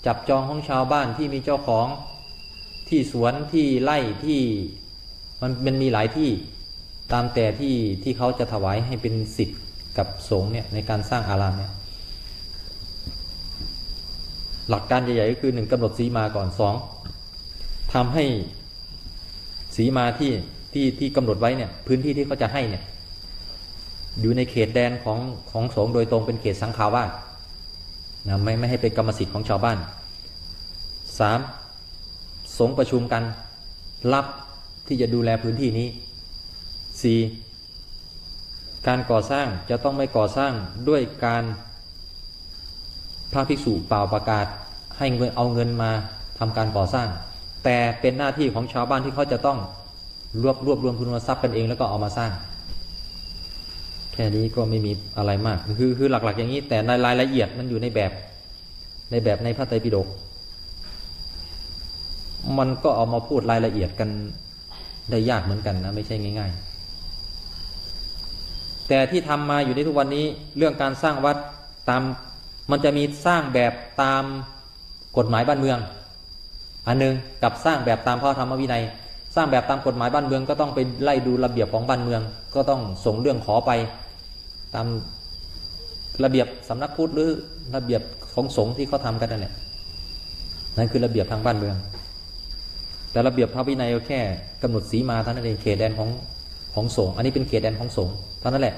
จับจองของชาวบ้านที่มีเจ้าของที่สวนที่ไร่ที่มันมันมีหลายที่ตามแต่ที่ที่เขาจะถวายให้เป็นสิทธิ์กับสงฆ์เนี่ยในการสร้างอารามเนี่ยหลักการใหญ่ๆก็คือหนึ่งกำหนดสีมาก่อนสอง ทำให้สีมาที่ที่ที่กำหนดไว้เนี่ย พื้นที่ที่เขาจะให้เนี่ย อยู่ในเขตแดนของของสงโดยตรงเป็นเขตสังฆาวาสนะไม่ไม่ให้เป็นกรรมสิทธิ์ของชาวบ้านสามสงประชุมกัน รับที่จะดูแลพื้นที่นี้สี่การก่อสร้างจะต้องไม่ก่อสร้างด้วยการพระภิกษุเปล่าประกาศ ให้เงินเอาเงินมาทำการก่อสร้าง แต่เป็นหน้าที่ของชาวบ้านที่เขาจะต้องรวบรวบรวมทุนทรัพย์กันเองแล้วก็เอามาสร้าง แค่นี้ก็ไม่มีอะไรมาก คือคือหลัก ๆ อย่างนี้ แต่ในรายละเอียดมันอยู่ในแบบ ในแบบในพระไตรปิฎกมันก็เอามาพูดรายละเอียดกันได้ยากเหมือนกันนะไม่ใช่ง่าย ๆ แต่ที่ทำมาอยู่ในทุกวันนี้เรื่องการสร้างวัดตามมันจะมีสร้างแบบตามกฎหมายบ้านเมือง อันหนึงกับสร้างแบบตามพระธรรมวินัย สร้างแบบตามกฎหมายบ้านเมืองก็ต้องไปไล่ดูระเบียบของบ้านเมือง ก็ต้องส่งเรื่องขอไป ตามระเบียบสำนักพุทธหรือระเบียบของสงฆ์ที่เขาทำกันนั่นแหละนั่นคือระเบียบทางบ้านเมือง แต่ระเบียบพระวินัยก็แค่กำหนดสีมาเท่านั้นเองเขตแดนของของสงฆ์อันนี้เป็นเขตแดนของสงฆ์เท่านั้นแหละ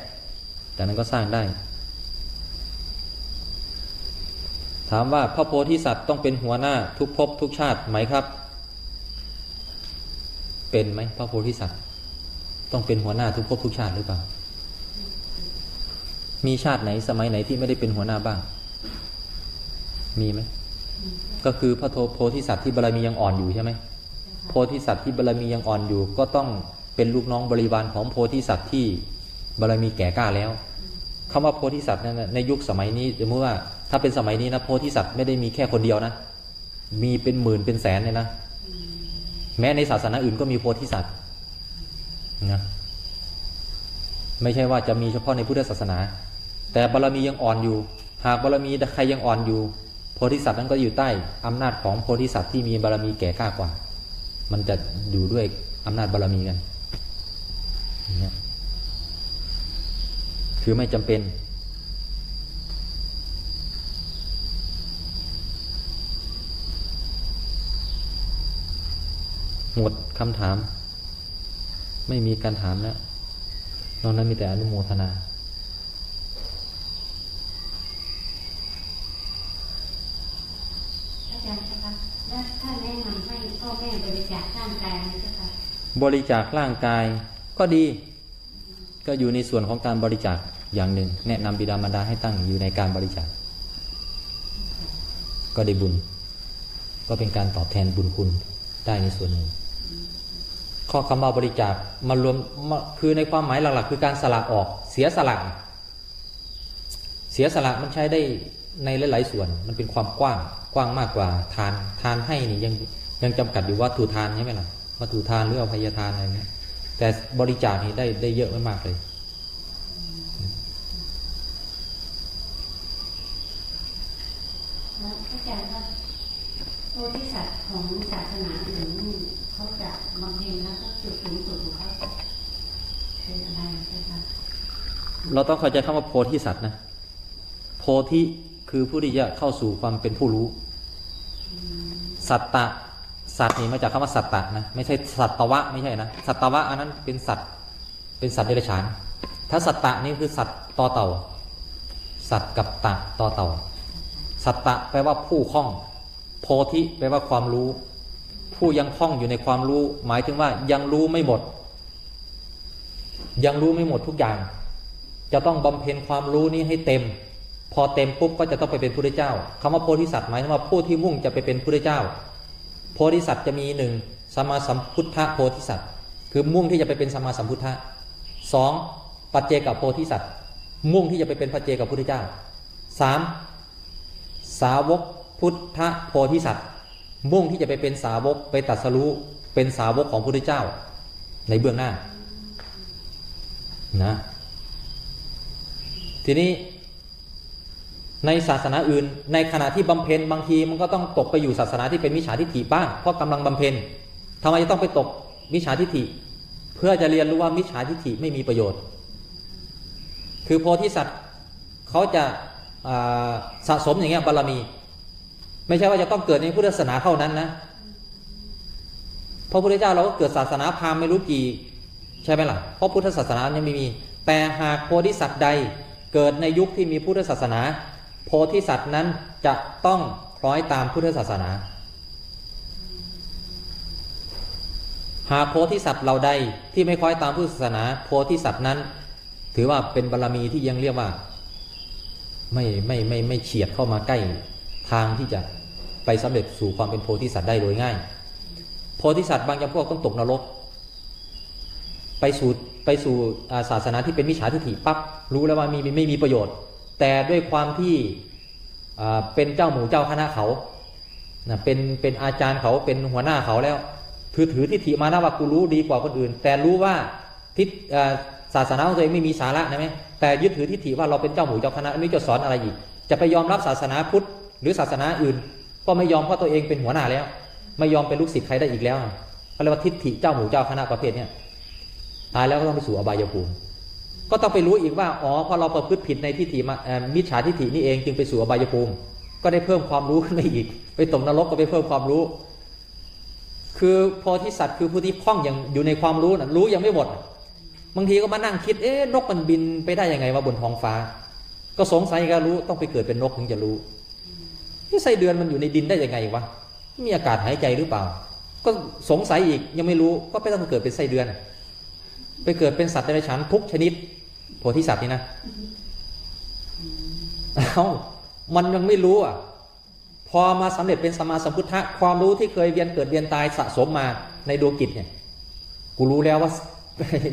จากนั้นก็สร้างได้ ถามว่าพระโพธิสัตว์ต้องเป็นหัวหน้าทุกภพทุกชาติไหมครับ เป็นไหมพระโพธิสัตว์ ต้องเป็นหัวหน้าทุกภพทุกชาติหรือเปล่า มีชาติไหนสมัยไหนที่ไม่ได้เป็นหัวหน้าบ้าง มีไหมก็คือพระโพธิสัตว์ที่บารมียังอ่อนอยู่ใช่ไหมโพธิสัตว์ที่บารมียังอ่อนอยู่ ก็ต้องเป็นลูกน้องบริวารของโพธิสัตว์ที่บารมีแก่กล้าแล้วคำว่าโพธิสัตว์นั้นในยุคสมัยนี้สมมติว่า ถ้าเป็นสมัยนี้นะโพธิสัตว์ไม่ได้มีแค่คนเดียวนะ มีเป็นหมื่นเป็นแสนเลยนะ แม้ในศาสนาอื่นก็มีโพธิสัตว์นะไม่ใช่ว่าจะมีเฉพาะในพุทธศาสนา แต่บารมียังอ่อนอยู่ หากบารมีใครยังอ่อนอยู่ โพธิสัตว์นั้นก็อยู่ใต้อำนาจของโพธิสัตว์ที่มีบารมีแก่กล้ากว่า มันจะอยู่ด้วยอำนาจบารมีกันอย่คือไม่จำเป็น หมดคำถาม ไม่มีการถามแล้วนอกนั้นมีแต่อนุโมทนาอาจารย์คะแล้วท่านแนะนำให้พ่อแม่บริจาคร่างกายไหมเจ้าคะบริจาคร่างกายก็ดี ก็อยู่ในส่วนของการบริจาคอย่างหนึ่ง แนะนำบิดามารดาให้ตั้งอยู่ในการบริจาค ก็ได้บุญ ก็เป็นการตอบแทนบุญคุณได้ในส่วนหนึ่ง ข้อคำว่าบริจาคมารวมมคือในความหมายหลักๆ คือการสละออกเสียสละเสียสละมันใช้ได้ในหลาย ๆ ส่วนมันเป็นความกว้างกว้างมากกว่าทานทานให้นี่ยังยังจำกัดอยู่ว่าถูทานใช่ไหมล่ะวัตถุทานหรืออภัยทานอะไรเนี้ยแต่บริจาคนี่ได้ได้เยอะมากๆเลย แล้วอาจารย์คะโพธิสัตว์ของศาสนาอื่นนี่เขาจะบำเพ็ญแล้วก็จุดสูงสุดของเขาคืออะไรเจ้าคะ เราต้องเข้าใจคำว่าโพธิสัตว์นะ โพธิคือผู้ที่จะเข้าสู่ความเป็นผู้รู้ สัตตะ สัตว์นี่มาจากคำว่าสัตตะนะ ไม่ใช่สัตวะไม่ใช่นะ สัตวะอันนั้นเป็นสัตว์ เป็นสัตว์เดรัจฉาน ถ้าสัตตะนี่คือสัตว์ต่อเต่า สัตว์กับตะต่อเต่า สัตตะแปลว่าผู้คล่อง โพธิแปลว่าความรู้ ผู้ยังคล่องอยู่ในความรู้ หมายถึงว่ายังรู้ไม่หมด ยังรู้ไม่หมดทุกอย่าง จะต้องบำเพ็ญความรู้นี้ให้เต็ม พอเต็มปุ๊บก็จะต้องไปเป็นพระเจ้าคำว่าโพธิสัตว์หมายถึงว่าผู้ที่มุ่งจะไปเป็นพระเจ้า โพธิสัตว์จะมีหนึ่งสัมมาสัมพุทธโพธิสัตว์ คือมุ่งที่จะไปเป็นสัมมาสัมพุทธะสองปัจเจกับโพธิสัตว์ มุ่งที่จะไปเป็นปัจเจกับพุทธเจ้าสามสาวกพุทธโพธิสัตว์ มุ่งที่จะไปเป็นสาวกไปตรัสรู้เป็นสาวกของพระพุทธเจ้า ในเบื้องหน้านะ ทีนี้ในศาสนาอื่น ในขณะที่บำเพ็ญบางทีมันก็ต้องตกไปอยู่ศาสนาที่เป็นมิจฉาทิฏฐิบ้างเพราะกำลังบำเพ็ญทำไมจะต้องไปตกมิจฉาทิฏฐิ เพื่อจะเรียนรู้ว่ามิจฉาทิฏฐิไม่มีประโยชน์ คือโพธิสัตว์เขาจะาสะสมอย่างเงี้ยบารมี ไม่ใช่ว่าจะต้องเกิดในพุทธศาสนาเท่านั้นนะพระพุทธเจ้าเราก็เกิดศาสนาพราหมณ์ไม่รู้กี่ ใช่ไหมล่ะเพราะพุทธศาสนายังไม่มี แต่หากโพธิสัตว์ใด เกิดในยุคที่มีพุทธศาสนา โพธิสัตว์นั้นจะต้องคล้อยตามพุทธศาสนา หากโพธิสัตว์เราใดที่ไม่คล้อยตามพุทธศาสนา โพธิสัตว์นั้น ถือว่าเป็นบารรมีที่ยังเรียกว่า ไม่ไม่ไม่ไม่เฉียดเข้ามาใกล้ทางที่จะไปสำเร็จสู่ความเป็นโพธิสัตว์ได้โดยง่าย โพธิสัตว์บางจำพวกต้องตกนรก ไปสู่ ไปสู่าศาสนาที่เป็นมิจฉาทิฏฐิปั๊บรู้แล้วว่ามีไม่มีประโยชน์ แต่ด้วยความที่เป็นเจ้าหมู่เจ้าคณะเขาเป็นเป็นอาจารย์เขาเป็นหัวหน้าเขาแล้ว ถือถือทิฏฐิมานะว่ากูรู้ดีกว่าคนอื่น แต่รู้ว่าทิศศาสนาของตัวเองไม่มีสาระนะไหมแต่ยึดถือทิฏฐิว่าเราเป็นเจ้าหมู่เจ้าคณะไม่จะสอนอะไรอีก จะไปยอมรับศาสนาพุทธหรือศาสนาอื่น ก็ไม่ยอมเพราะตัวเองเป็นหัวหน้าแล้ว ไม่ยอมเป็นลูกศิษย์ใครได้อีกแล้วเขาเรียกว่าทิฏฐิเจ้าหมู่เจ้าคณะประเภทเนี้ย ตายแล้วก็ต้องไปสู่อบายภูมิ ก็ต้องไปรู้อีกว่าอ๋อพอเราประพฤติผิดในทิฏฐิมิจฉาทิฏฐินี่เองจึงไปสู่อบายภูมิ ก็ได้เพิ่มความรู้ขึ้นมาอีก ไปตกนรกก็ไปเพิ่มความรู้ คือโพธิสัตว์คือผู้ที่คล่องอย่างอยู่ในความรู้นะรู้ยังไม่หมดบางทีก็มานั่งคิดเอ๊ะนกมันบินไปได้ยังไงว่าบนท้องฟ้า ก็สงสัยก็รู้ต้องไปเกิดเป็นนกถึงจะรู้ที่ไส้เดือนมันอยู่ในดินได้ยังไงวะมีอากาศหายใจหรือเปล่า ก็สงสัยอีกยังไม่รู้ก็ไปต้องเกิดเป็นไส้เดือน ไปเกิดเป็นสัตว์เดรัจฉานทุกชนิด โพธิสัตว์นี่นะเอามันยังไม่รู้อะ พอมาสำเร็จเป็นสมาสัมพุทธะความรู้ที่เคยเวียนเกิดเวียนตายสะสมมาในดวงจิตเนี่ย กูรู้แล้วว่า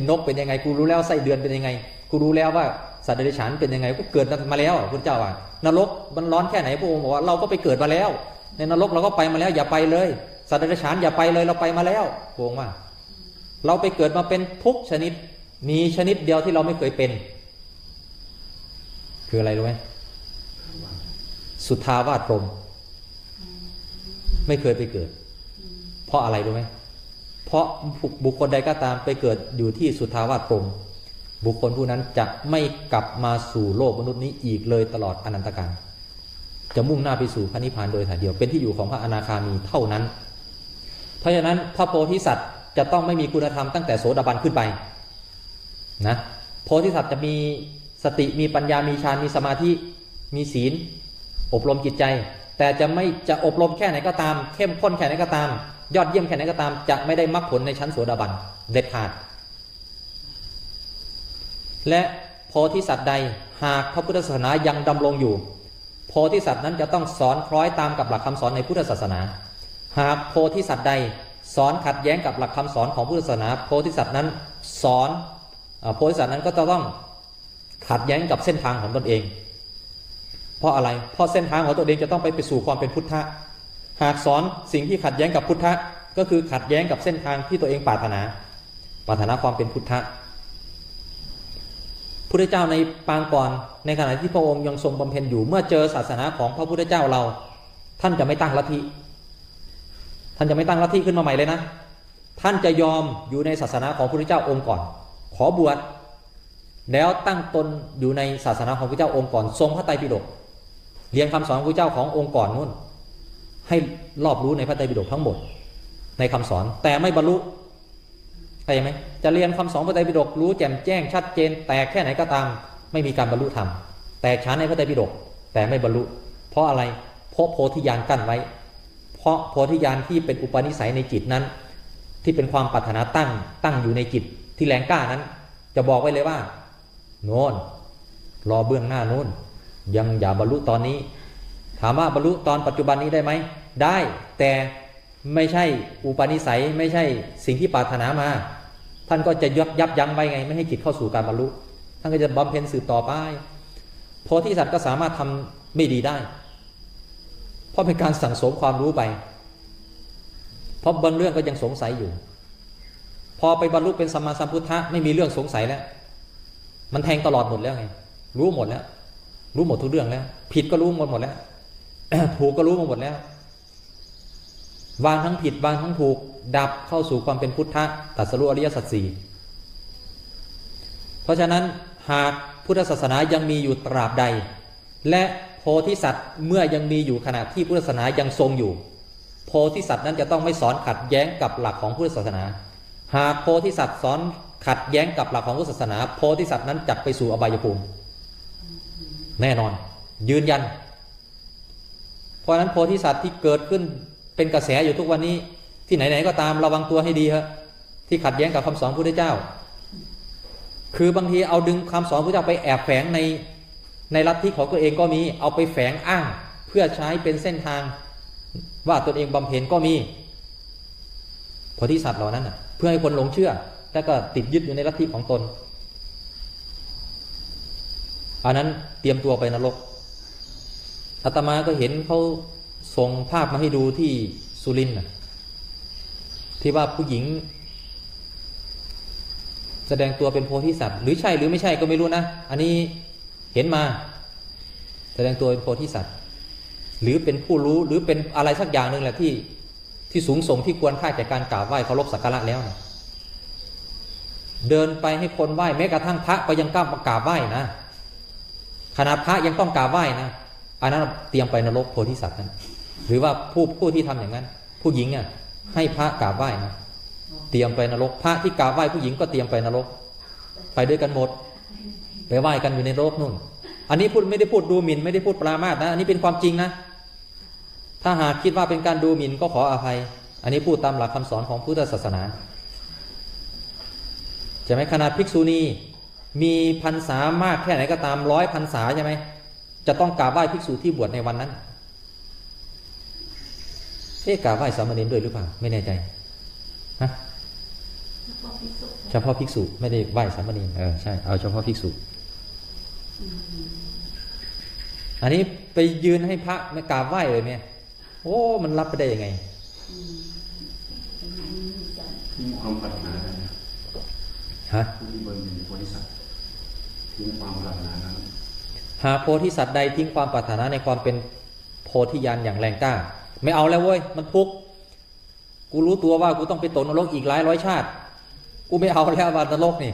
นกเป็นยังไง กูรู้แล้วไส้เดือนเป็นยังไง กูรู้แล้วว่าสัตว์เดรัจฉานเป็นยังไงกูเกิดมาแล้วพระเจ้าอะนรกมันร้อนแค่ไหนพระองค์บอกว่าเราก็ไปเกิดมาแล้ว ในนรกเราก็ไปมาแล้ว อย่าไปเลย สัตว์เดรัจฉานอย่าไปเลยเราไปมาแล้วพระองค์ว่า เราไปเกิดมาเป็นทุกชนิด มีชนิดเดียวที่เราไม่เคยเป็น คืออะไรรู้ไหมสุทาวาสพรหมไม่เคยไปเกิด เพราะอะไรรู้ไหมเพราะบุคคลใดก็ตามไปเกิดอยู่ที่สุทาวาสพรหมบุคคลผู้นั้นจะไม่กลับมาสู่โลกมนุษย์นี้อีกเลยตลอดอนันตกาลจะมุ่งหน้าไปสู่พระนิพพานโดยถ่ายเดียวเป็นที่อยู่ของพระอนาคามีเท่านั้น เพราะฉะนั้นพระโพธิสัตว์ จะต้องไม่มีคุณธรรมตั้งแต่โสดาบันขึ้นไปนะโพธิสัตว์จะมีสติมีปัญญามีฌานมีสมาธิมีศีล อบรมจิตใจ แต่จะไม่จะอบรมแค่ไหนก็ตาม เข้มข้นแค่ไหนก็ตาม ยอดเยี่ยมแค่ไหนก็ตาม จะไม่ได้มรรคผลในชั้นโสดาบันเด็ดขาด และโพธิสัตว์ใดหากพระพุทธศาสนายังดำรงอยู่ โพธิสัตว์นั้นจะต้องสอนคล้อยตามกับหลักคำสอนในพุทธศาสนา หากโพธิสัตว์ใด สอนขัดแย้งกับหลักคำสอนของพุทธศาสนาโพธิสัตว์นั้นสอนอโพธิสัตว์นั้นก็จะต้องขัดแย้งกับเส้นทางของตนเอง เพราะอะไร เพราะเส้นทางของตัวเองจะต้องไปไปสู่ความเป็นพุทธะ หากสอนสิ่งที่ขัดแย้งกับพุทธะ ก็คือขัดแย้งกับเส้นทางที่ตัวเองปรารถนา ปรารถนาความเป็นพุทธะพุทธเจ้าในปางก่อนในขณะที่พระองค์ยังทรงบำเพ็ญอยู่เมื่อเจอศาสนาของพระพุทธเจ้าเรา ท่านจะไม่ตั้งลัทธิ ท่านจะไม่ตั้งลัทธิขึ้นมาใหม่เลยนะ ท่านจะยอมอยู่ในศาสนาของพระพุทธเจ้าองค์ก่อน ขอบวชแล้วตั้งตนอยู่ในศาสนาของพระเจ้าองค์ก่อน ทรงพระไตรปิฎกเรียนคำสอนของพระเจ้าขององค์ก่อนนู่น ให้รอบรู้ในพระไตรปิฎกทั้งหมด ในคำสอนแต่ไม่บรรลุเข้าใจไหมจะเรียนคำสอนพระไตรปิฎกรู้แจ่มแจ้งชัดเจน แต่แค่ไหนก็ตาม ไม่มีการบรรลุธรรมแตกฉาในพระไตรปิฎกแต่ไม่บรรลุ เพราะอะไรเพราะโพธิญาณกั้นไว้ ราะโพธิญาณที่เป็นอุปนิสัยในจิตนั้น ที่เป็นความปรารถนาตั้งตั้งอยู่ในจิตที่แรงกล้านั้น จะบอกไว้เลยว่า โน่นรอเบื้องหน้าโน่นยังอย่าบรรลุตอนนี้ ถามว่าบรรลุตอนปัจจุบันนี้ได้ไหมได้แต่ไม่ใช่อุปนิสัยไม่ใช่สิ่งที่ปรารถนามา ท่านก็จะยับยับยั้งไว้ไง ไม่ให้จิตเข้าสู่การบรรลุท่านก็จะบำเพ็ญสืบต่อไปโพธิสัตว์ก็สามารถทำไม่ดีได้ เพราะเป็นการสั่งสมความรู้ไป เพราะบางเรื่องก็ยังสงสัยอยู่ พอไปบรรลุเป็นสัมมาสัมพุทธะไม่มีเรื่องสงสัยแล้ว มันแทงตลอดหมดแล้วไง รู้หมดแล้ว รู้หมดทุกเรื่องแล้ว ผิดก็รู้หมดหมดแล้ว ถูกก็รู้มาหมดแล้ว วางทั้งผิดวางทั้งถูก ดับเข้าสู่ความเป็นพุทธะตรัสรู้อริยสัจสี่เพราะฉะนั้นหากพุทธศาสนายังมีอยู่ตราบใด และ พธิสัตว์เมื่อยังมีอยู่ขณะที่พุทธศาสนายังทรงอยู่ โพธิสัตว์นั้นจะต้องไม่สอนขัดแย้งกับหลักของพุทธศาสนา หากโพธิสัตว์สอนขัดแย้งกับหลักของพุทธศาสนา โพธิสัตว์นั้นจักไปสู่อบายภูมิ แน่นอน ยืนยัน เพราะนั้นโพธิสัตว์ที่เกิดขึ้นเป็นกระแสอยู่ทุกวันนี้ ที่ไหนๆก็ตามระวังตัวให้ดีฮะที่ขัดแย้งกับคำสอนพระพุทธเจ้า คือบางทีเอาดึงคำสอนพระเจ้าไปแอบแฝงใน ในลัทธิของตัวเองก็มีเอาไปแฝงอ้างเพื่อใช้เป็นเส้นทาง ว่าตนเองบำเพ็ญก็มีโพธิสัตว์เหล่านั้นนะเพื่อให้คนหลงเชื่อ แล้วก็ติดยึดอยู่ในลัทธิของตนอันนั้นเตรียมตัวไปนรกอาตมาก็เห็นเขาส่งภาพมาให้ดูที่สุรินทร์ที่ว่าผู้หญิง แสดงตัวเป็นโพธิสัตว์ หรือใช่หรือไม่ใช่ก็ไม่รู้นะ อันนี้ เห็นมา แสดงตัวเป็นโพธิสัตว์ หรือเป็นผู้รู้หรือเป็นอะไรสักอย่างหนึ่งแหละที่ที่สูงส่งที่ควรค่าแก่การกราบไหว้เคารพสักการะแล้วนะเดินไปให้คนไหว้แม้กระทั่งพระก็ยังกล้ากราบไหว้นะขนาดพระยังต้องกราบไหว้นะอันนั้นเตรียมไปนรกโพธิสัตว์นั้น หรือว่าผู้ผู้ที่ทำอย่างนั้น ผู้หญิงอะให้พระกราบไหว้นะเตรียมไปนรก พระที่กราบไหว้ผู้หญิงก็เตรียมไปนรก ไปด้วยกันหมด ไปไหว้กันอยู่ในโลกนู่น อันนี้พูดไม่ได้พูดดูหมิ่นไม่ได้พูดปรามาสนะ อันนี้เป็นความจริงนะ ถ้าหากคิดว่าเป็นการดูหมิ่นก็ขออภัย อันนี้พูดตามหลักคำสอนของพุทธศาสนาใช่ไหมขนาดภิกษุณีมีพรรษามากแค่ไหนก็ตามร้อยพรรษาใช่ไหมจะต้องกราบไหว้ภิกษุที่บวชในวันนั้นเอ๊ะกราบไหว้สามเณรด้วยหรือเปล่าไม่แน่ใจฮะเฉพาะภิกษุไม่ได้ไหว้สามเณรเออใช่เอาเฉพาะภิกษุ อันนี้ไปยืนให้พระไม่กราบไหว้เลยเนี่ย โอ้ มันรับไปได้ยังไงทิ้งความปรารถนาได้นฮะผู้ที่เบิร์นเป็นโพธิสัตว์ทิ้งความปรารถนานั้นหากโพธิสัตว์ใดทิ้งความปรารถนาในความเป็นโพธิญาณอย่างแรงกล้า ไม่เอาแล้วเว้ย มันทุกข์กูรู้ตัวว่ากูต้องไปตกนรกอีกหลายร้อยชาติ กูไม่เอาแล้ววานรกนี่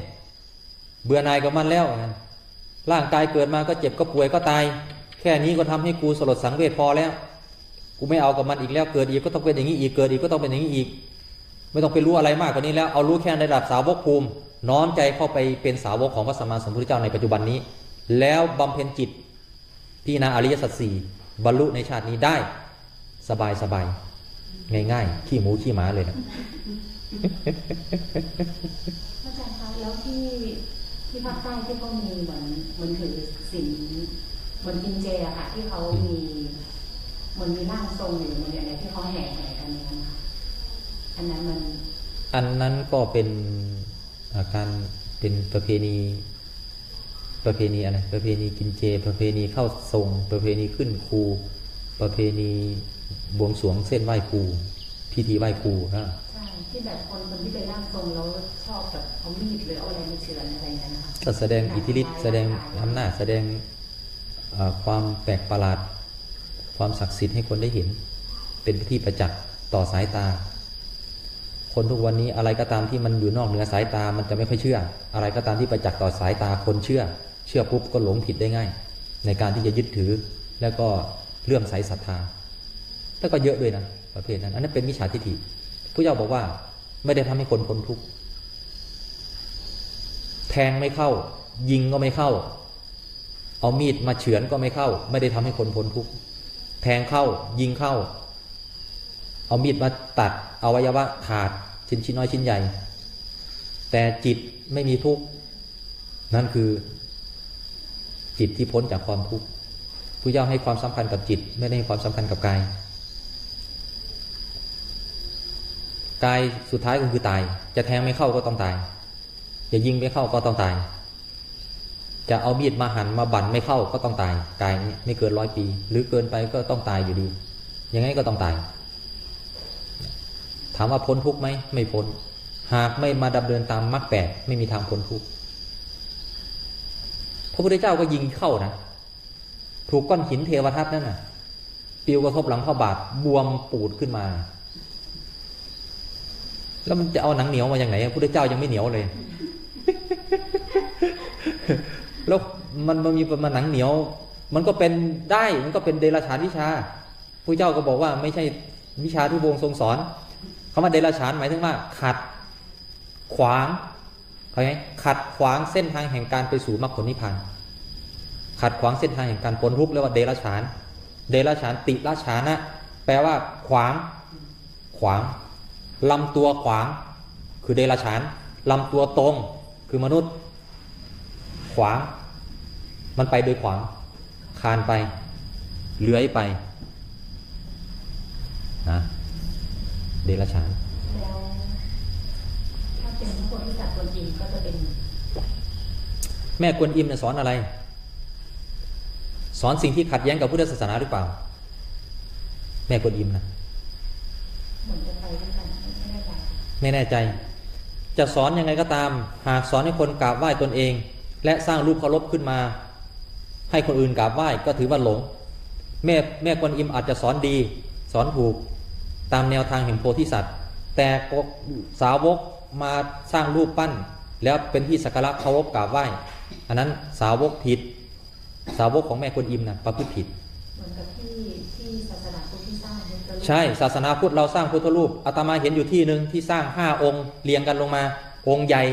เบื่อนายกับมันแล้วนะ ร่างกายเกิดมาก็เจ็บก็ป่วยก็ตาย แค่นี้ก็ทำให้กูสลดสังเวชพอแล้ว กูไม่เอากับมันอีกแล้วเกิดอีกก็ต้องเป็นอย่างนี้อีกเกิดอีกก็ต้องเป็นอย่างนี้อีก ไม่ต้องไปรู้อะไรมากกว่านี้แล้วเอารู้แค่ในระดับสาวกภูมิ น้อมใจเข้าไปเป็นสาวกของพระสัมมาสัมพุทธเจ้าในปัจจุบันนี้ แล้วบำเพ็ญจิตพี่นาอริยสัจสี่บรรลุในชาตินี้ได้สบายสบายง่ายๆขี้หมูขี้หมาเลยนะอาจารย์คะแล้วที่ ที่ภาคใต้ที่เขามีเหมือนเหมือนถือศีลเหมือนกินเจอะค่ะ ที่เขามีเหมือนมีร่างทรงอยู่เหมือนอะไรที่เขาแห่แห่กันนั้นค่ะอันนั้นมัน อันนั้นก็เป็นอาการเป็นประเพณีประเพณีอะไรประเพณีกินเจ ประเพณีเข้าทรง ประเพณีขึ้นครู ประเพณีบวงสรวงเส้นไหว้ครูพิธีไหว้ครูนะ แบบคนคนที่ไปร่างทรงแล้วชอบแบบเอามีดหรือเอาอะไรมาเฉือนอะไรอย่างเงี้ยนะคะก็แสดงอิทธิฤทธิ์แสดงอำนาจแสดงเอ่อความแปลกประหลาด ความศักดิ์สิทธิ์ให้คนได้เห็น เป็นที่ประจักษ์ต่อสายตา คนทุกวันนี้อะไรก็ตามที่มันอยู่นอกเหนือสายตามันจะไม่ค่อยเชื่อ อะไรก็ตามที่ประจักษ์ต่อสายตาคนเชื่อ เชื่อปุ๊บก็หลงผิดได้ง่าย ในการที่จะยึดถือแล้วก็เลื่อมใสศรัทธาแล้วก็เยอะด้วยนะประเภทนั้น อันนั้นเป็นมิจฉาทิฏฐิผู้เจ้าบอกว่า ไม่ได้ทำให้คนพ้นทุกข์แทงไม่เข้า ยิงก็ไม่เข้า เอามีดมาเฉือนก็ไม่เข้า ไม่ได้ทำให้คนพ้นทุกข์แทงเข้า ยิงเข้า เอามีดมาตัดอวัยวะขาดชิ้นชิ้นน้อยชิ้นใหญ่ แต่จิตไม่มีทุกข์นั่นคือ จิตที่พ้นจากความทุกข์ผู้เจ้าให้ความสำคัญกับจิต ไม่ได้ให้ความสำคัญกับกาย กายสุดท้ายก็คือตาย จะแทงไม่เข้าก็ต้องตาย จะยิงไม่เข้าก็ต้องตาย จะเอามีดมาหันมาบั่นไม่เข้าก็ต้องตายกายนี้ไม่เกินร้อยปี หรือเกินไปก็ต้องตายอยู่ดี ยังไงก็ต้องตาย ถามว่าพ้นทุกข์ไหมไม่พ้น หากไม่มาดำเนินตามมรรคแปดไม่มีทางพ้นทุกข์พระพุทธเจ้าก็ยิงเข้านะถูกก้อนหินเทวทัตนั่นน่ะปิวกระทบหลังพระบาทบวมปูดขึ้นมา แล้วมันจะเอาหนังเหนียวมาอย่างไหนพระพุทธเจ้ายังไม่เหนียวเลย แล้วมันมันมีประมาณหนังเหนียว มันก็เป็นได้มันก็เป็นเดรัจฉานวิชาพระเจ้าก็บอกว่าไม่ใช่วิชาที่พระองค์ทรงสอนคำว่าเดรัจฉานหมายถึงว่า ขัดขวางเข้าใจไหมขัดขวางเส้นทางแห่งการไปสู่มรรคผลนิพพานขัดขวางเส้นทางแห่งการพ้นทุกข์เรียกว่าเดรัจฉาน เดรัจฉานติรัจฉานะ แปลว่าขวาง ขวาง ลำตัวขวางคือเดรัจฉานลำตัวตรงคือมนุษย์ ขวาง มันไปโดยขวาง คานไปเลื้อยไปนะเดรัจฉานแล้วถ้าเป็นพระโพธิสัตว์ตัวจริงก็จะเป็นแม่กวนอิมเนี่ยสอนอะไร สอนสิ่งที่ขัดแย้งกับพุทธศาสนาหรือเปล่า แม่กวนอิมนะเหมือนจะไปด้วยกันไม่แน่ใจ ไม่แน่ใจ จะสอนยังไงก็ตาม หากสอนให้คนกราบไหว้ตนเอง และสร้างรูปเคารพขึ้นมา ให้คนอื่นกราบไหว้ก็ถือว่าหลง แม่แม่กวนอิมอาจจะสอนดี สอนถูก ตามแนวทางแห่งโพธิสัตว์ แต่สาวกมาสร้างรูปปั้น แล้วเป็นที่สักการะเคารพกราบไหว้อันนั้นสาวกผิด สาวกของแม่กวนอิมนะประพฤติผิด ใช่ศาสนาพุทธเราสร้างพุทธรูปอาตมาเห็นอยู่ที่หนึ่งที่สร้างห้าองค์เรียงกันลงมา องค์ใหญ่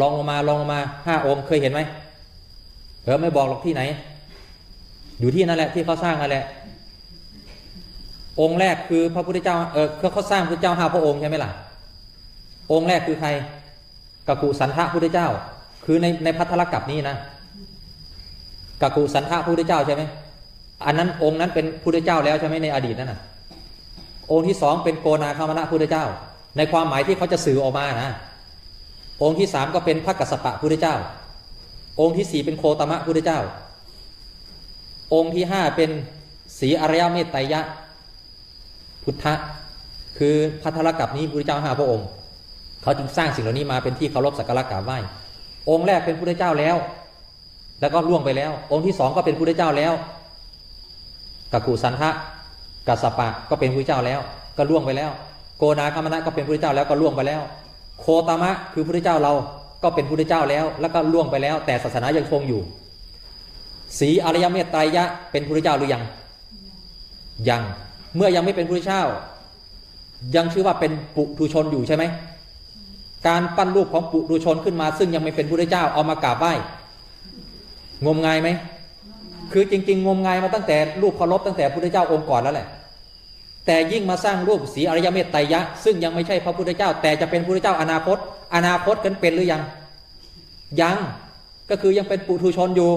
ลองลงมาลองลงมาห้าองค์เคยเห็นไหมเออไม่บอกหรอกที่ไหน อยู่ที่นั่นแหละที่เขาสร้างนั่นแหละ องค์แรกคือพระพุทธเจ้าเออเขาเขาสร้างพระเจ้าห้าพระองค์ใช่ไหมล่ะ องค์แรกคือใครกักุสันทะพุทธเจ้า คือในในพัทธลกับนี้นะกักุสันทะพุทธเจ้าใช่ไหม อันนั้นองค์นั้นเป็นพุทธเจ้าแล้วใช่ไหมในอดีตนั่นน่ะ องค์ที่สองเป็นโกนาคามนะพุทธเจ้า ในความหมายที่เขาจะสื่อออกมานะ องค์ที่สามก็เป็นพระกัสสปะพุทธเจ้า องค์ที่สี่เป็นโคตมะพุทธเจ้า องค์ที่ห้าเป็นสีอารยเมตไตรยะ พุทธะคือพัทธลกับนี้พุทธเจ้าห้าพระองค์ เขาจึงสร้างสิ่งเหล่านี้มาเป็นที่เคารพสักการะกราบไหว้องค์แรกเป็นพุทธเจ้าแล้ว แล้วก็ล่วงไปแล้ว องค์ที่สองก็เป็นพุทธเจ้าแล้ว กักุสันทะกัสปะก็เป็นพระเจ้าแล้ว ก็ล่วงไปแล้ว โกนาคามนะก็เป็นพระเจ้าแล้วก็ล่วงไปแล้ว โคตมะคือพระเจ้าเราก็เป็นพระเจ้าแล้ว แล้วก็ล่วงไปแล้ว แต่ศาสนายังคงอยู่ สีอารยเมตไตรยะเป็นพระเจ้าหรือยังยังเมื่อยังไม่เป็นพระเจ้า ยังชื่อว่าเป็นปุถุชนอยู่ใช่ไหมการปั้นรูปของปุถุชนขึ้นมา ซึ่งยังไม่เป็นพระเจ้าเอามากราบไหว้งมงายไหม คือจริง ๆ งมงายมาตั้งแต่รูปเคารพตั้งแต่พระพุทธเจ้าองค์ก่อนแล้วแหละ แต่ยิ่งมาสร้างรูปสีอริยเมตไตรยะ ซึ่งยังไม่ใช่พระพุทธเจ้า แต่จะเป็นพระพุทธเจ้าอนาคต อนาคตกันเป็นหรือยัง ยังก็คือยังเป็นปุถุชนอยู่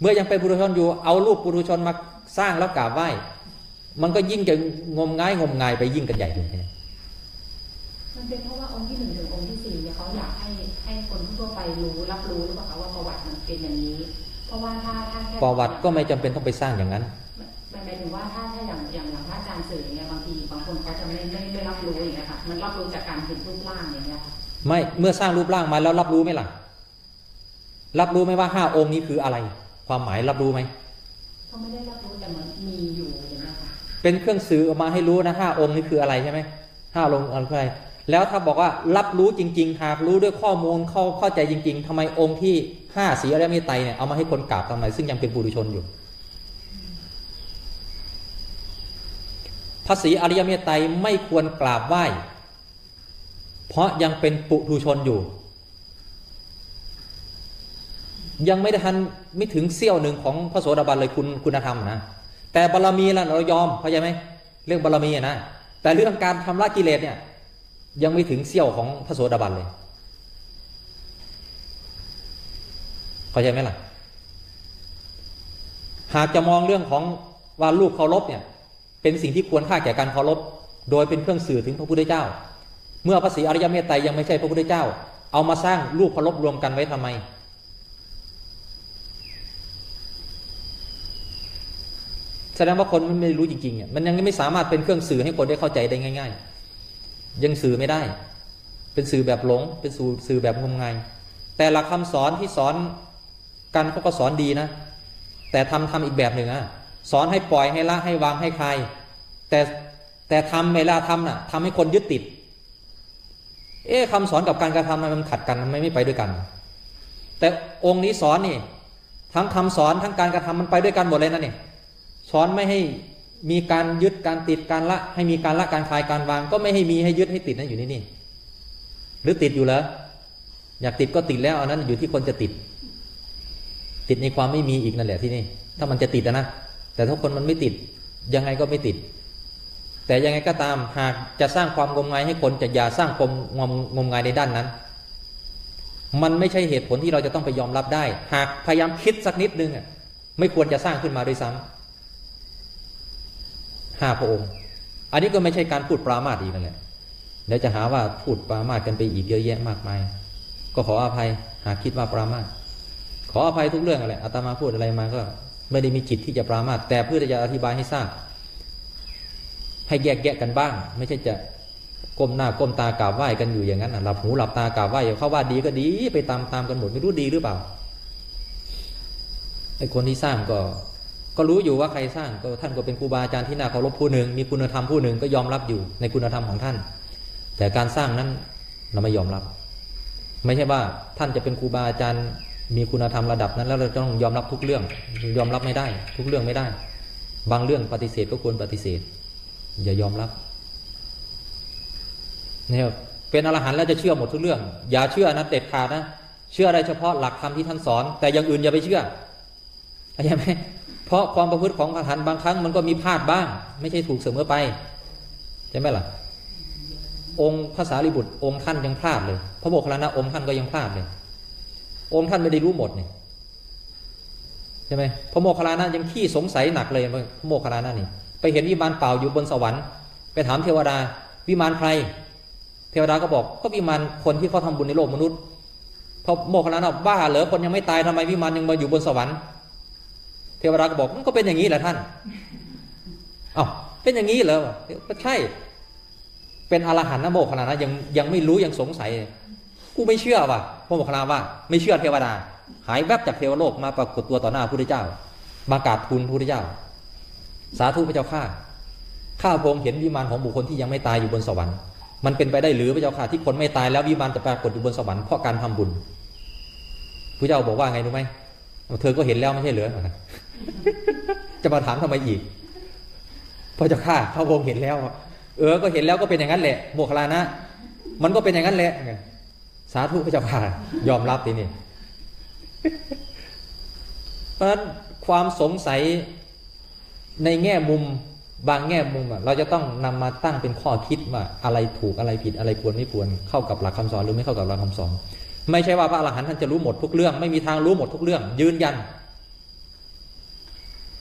เมื่อยังเป็นปุถุชนอยู่ เอารูปปุถุชนมาสร้างแล้วกราบไหว้มันก็ยิ่งจะงมงายงมงายไปยิ่งกันใหญ่เลยมันเป็นเพราะว่าองค์ที่หนึ่งถึงองค์ที่สี่เนี่ยเขาอยากให้ให้คนทั่วไปรู้รับรู้หรือเปล่าคะว่าประวัติมันเป็นอย่างนี้ เพราะว่าถ้าถ้า ประวัติก็ไม่จำเป็นต้องไปสร้างอย่างนั้นมันหมายถึงว่าถ้าถ้าอย่างอย่างอย่างพระอาจารย์สื่ออย่างเงี้ยบางทีบางคนเขาจะไม่ไม่ไม่รับรู้อย่างเงี้ยค่ะมันรับรู้จากการเห็นรูปร่างอย่างเงี้ยค่ะไม่เมื่อสร้างรูปร่างมาแล้วรับรู้ไหมล่ะ รับรู้ไหมว่าห้าองค์นี้คืออะไร ความหมายรับรู้ไหมเขาไม่ได้รับรู้แต่มันมีอยู่อย่างเงี้ยค่ะเป็นเครื่องสื่อออกมาให้รู้นะห้าองค์นี้คืออะไรใช่ไหมห้าองค์อะไร แล้วถ้าบอกว่ารับรู้จริง ๆ หากรู้ด้วยข้อมูลเข้าเข้าใจจริง ๆทำไมองค์ที่ห้าสีอริยเมตไตรเนี่ยเอามาให้คนกราบทำไมซึ่งยังเป็นปุถุชนอยู่พระศรีอริยเมตไตรไม่ควรกราบไหว้ เพราะยังเป็นปุถุชนอยู่ ยังไม่ได้ทันไม่ถึงเสี้ยวหนึ่งของพระโสดาบันเลยคุณคุณธรรมนะแต่บารรมีละเรายอมเข้าใจไหมเรื่องบารรมีนะแต่เรื่องการทำละกิเลสเนี่ย ยังไม่ถึงเสี้ยวของพระโสดาบันเลย เข้าใจไหมล่ะ หากจะมองเรื่องของว่ารูปเคารพเนี่ย เป็นสิ่งที่ควรค่าแก่การเคารพโดยเป็นเครื่องสื่อถึงพระพุทธเจ้า เมื่อพระศรีอริยเมตไตรยังไม่ใช่พระพุทธเจ้า เอามาสร้างรูปเคารพรวมกันไว้ทำไม แสดงว่าคนมันไม่รู้จริงๆอะมันยังไม่สามารถเป็นเครื่องสื่อให้คนได้เข้าใจได้ง่าย ๆ ยังสื่อไม่ได้ เป็นสื่อแบบหลง เป็นสื่อสื่อแบบงมงายแต่หลักคำสอนที่สอนกันเขาก็สอนดีนะ แต่ทำทำอีกแบบหนึ่งอะสอนให้ปล่อยให้ละให้วางให้คลายแต่แต่ทำเวลาทำน่ะทำให้คนยึดติด เอ๊ะคำสอนกับการกระทำมันขัดกันมันไม่ไปด้วยกัน แต่องค์นี้สอนนี่ ทั้งคำสอนทั้งการกระทำมันไปด้วยกันหมดเลยนะเนี่ยสอนไม่ให้ มีการยึดการติดการละ ให้มีการละการคลายการวาง ก็ไม่ให้มีให้ยึดให้ติดนั่นอยู่นี่นี่หรือติดอยู่เหรออยากติดก็ติดแล้วอันนั้นอยู่ที่คนจะติด ติดในความไม่มีอีกนั่นแหละที่นี่ ถ้ามันจะติดนะแต่ถ้าคนมันไม่ติด ยังไงก็ไม่ติด แต่ยังไงก็ตามหากจะสร้างความงมงายให้คนจะอย่าสร้างความงมงมงายในด้านนั้น มันไม่ใช่เหตุผลที่เราจะต้องไปยอมรับได้ หากพยายามคิดสักนิดนึงอะไม่ควรจะสร้างขึ้นมาด้วยซ้ำ ห้าพระองค์ อันนี้ก็ไม่ใช่การพูดปรามาสอีกนั่นแหละเดี๋ยวจะหาว่าพูดปรามาสกันไปอีกเยอะแยะมากมาย ก็ขออภัยหากคิดว่าปรามาสขออภัยทุกเรื่องอะไรอาตมาพูดอะไรมาก็ไม่ได้มีจิตที่จะปรามาสแต่เพื่อจะอธิบายให้ทราบให้แยกแยะกันบ้าง ไม่ใช่จะก้มหน้าก้มตากราบไหว้กันอยู่อย่างนั้นหลับหูหลับตากราบไหว้เขาว่าดีก็ดีไปตามตามกันหมดไม่รู้ดีหรือเปล่าไอ้คนที่สร้างก็ ก็รู้อยู่ว่าใครสร้างก็ท่านก็เป็นครูบาอาจารย์ที่น่าเคารพผู้หนึ่ง มีคุณธรรมผู้หนึ่งก็ยอมรับอยู่ในคุณธรรมของท่าน แต่การสร้างนั้นเราไม่ยอมรับ ไม่ใช่ว่าท่านจะเป็นครูบาอาจารย์ มีคุณธรรมระดับนั้น แล้วเราต้องยอมรับทุกเรื่อง ยอมรับไม่ได้ ทุกเรื่องไม่ได้ บางเรื่องปฏิเสธก็ควรปฏิเสธ อย่ายอมรับเนี่ยเป็นอรหันต์แล้วจะเชื่อหมดทุกเรื่อง อย่าเชื่อนะเด็ดขาดนะเชื่อได้เฉพาะหลักธรรมที่ท่านสอน แต่อย่างอื่นอย่าไปเชื่อเข้าใจไหม เพราะความประพฤติของพระหันต์บางครั้งมันก็มีพลาดบ้าง ไม่ใช่ถูกเสมอไปใช่ไหมล่ะ องค์ภาษาลิบุตร องค์ท่านยังพลาดเลย พระโมคคัลลานะองค์ท่านก็ยังพลาดเลย องค์ท่านไม่ได้รู้หมดเนี่ยใช่ไหมพระโมคคัลลานะยังขี้สงสัยหนักเลยพระโมคคัลลานะนี่ไปเห็นวิมานเปล่าอยู่บนสวรรค์ ไปถามเทวดา วิมานใคร เทวดาก็บอกก็วิมานคนที่เขาทำบุญในโลกมนุษย์พระโมคคัลลานะบ้าเหรอคนยังไม่ตายทำไมวิมานยังมาอยู่บนสวรรค์ เทวดาก็บอกมันก็เป็นอย่างนี้แหละท่านอ้าเป็นอย่างนี้เหรอก็ใช่ เป็นอรหันต์นะโมคคัลลานะยังยังไม่รู้ยังสงสัยกูไม่เชื่อว่ะพระโมคคัลลานะว่าไม่เชื่อเทวดา หายแวบจากเทวโลกมาปรากฏตัวต่อหน้าพระพุทธเจ้ามากราบทูลพระพุทธเจ้า สาธุพระเจ้าข้าข้าพงเห็นวิมานของบุคคลที่ยังไม่ตายอยู่บนสวรรค์มันเป็นไปได้หรือพระเจ้าข้าที่คนไม่ตายแล้ววิมานจะปรากฏอยู่บนสวรรค์เพราะการทำบุญพระเจ้าบอกว่าไงรู้ไหมเธอก็เห็นแล้วไม่ใช่เหรอ จะมาถามทำไมอีกพระเจ้าข้าข้าพงค์เห็นแล้ว เออ ก็เห็นแล้วก็เป็นอย่างนั้นแหละโมคลานะ มันก็เป็นอย่างนั้นแหละ สาธุพระเจ้าค่ะยอมรับทีนี้เพราะฉะนั้นความสงสัยในแง่มุมบางแง่มุมเราจะต้องนำมาตั้งเป็นข้อคิดว่าอะไรถูกอะไรผิดอะไรควรไม่ควรเข้ากับหลักคำสอนหรือไม่เข้ากับหลักคำสอน ไม่ใช่ว่าพระอรหันต์ท่านจะรู้หมดทุกเรื่อง ไม่มีทางรู้หมดทุกเรื่อง ยืนยัน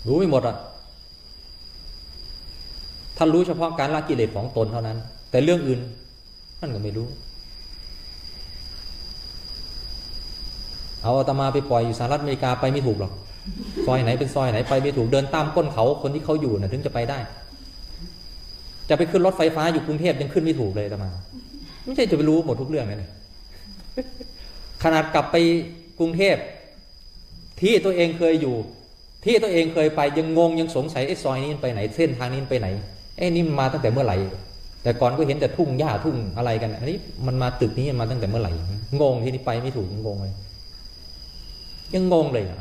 รู้ไม่หมดอะท่านรู้เฉพาะการละกิเลสของตนเท่านั้น แต่เรื่องอื่นท่านก็ไม่รู้ เอาอาตมาไปปล่อยอยู่สหรัฐอเมริกาไปไม่ถูกหรอกซอยไหนเป็นซอยไหนไปไม่ถูกเดินตามก้นเขาคนที่เขาอยู่นะ่ะถึงจะไปได้ จะไปขึ้นรถไฟฟ้าอยู่กรุงเทพยังขึ้นไม่ถูกเลยอาตมา ไม่ใช่จะไปรู้หมดทุกเรื่องเลยขนาดกลับไปกรุงเทพที่ตัวเองเคยอยู่ ที่ตัวเองเคยไปยังงงยังสงสัยไอ้ซอยนี้ไปไหน เส้นทางนี้ไปไหนไอ้นี่มาตั้งแต่เมื่อไหร่ แต่ก่อนก็เห็นแต่ทุ่งหญ้าทุ่งอะไรกันอันนี้มันมาตึกนี้มาตั้งแต่เมื่อไหร่งงที่นี่ไปไม่ถูกงงเลยยังงงเลยอะ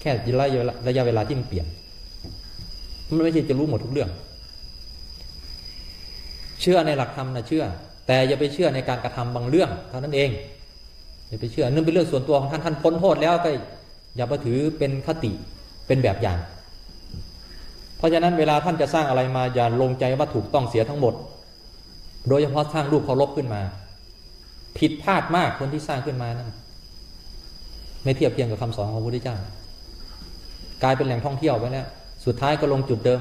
แค่ระยะระยะเวลาที่มันเปลี่ยน มันไม่ใช่จะรู้หมดทุกเรื่อง เชื่อในหลักธรรมนะเชื่อ แต่อย่าไปเชื่อในการกระทำบางเรื่องเท่านั้นเองอย่าไปเชื่อนั่นเป็นเรื่องส่วนตัวของท่านท่านพ้นโทษแล้วก็ อย่าไปถือเป็นคติเป็นแบบอย่าง เพราะฉะนั้นเวลาท่านจะสร้างอะไรมาอย่าลงใจว่าถูกต้องเสียทั้งหมด โดยเฉพาะสร้างรูปเคารพขึ้นมา ผิดพลาดมากคนที่สร้างขึ้นมานั่นไม่เทียบเทียงกับคำสอนของพระพุทธเจ้ากลายเป็นแหล่งท่องเที่ยวไปแล้วสุดท้ายก็ลงจุดเดิม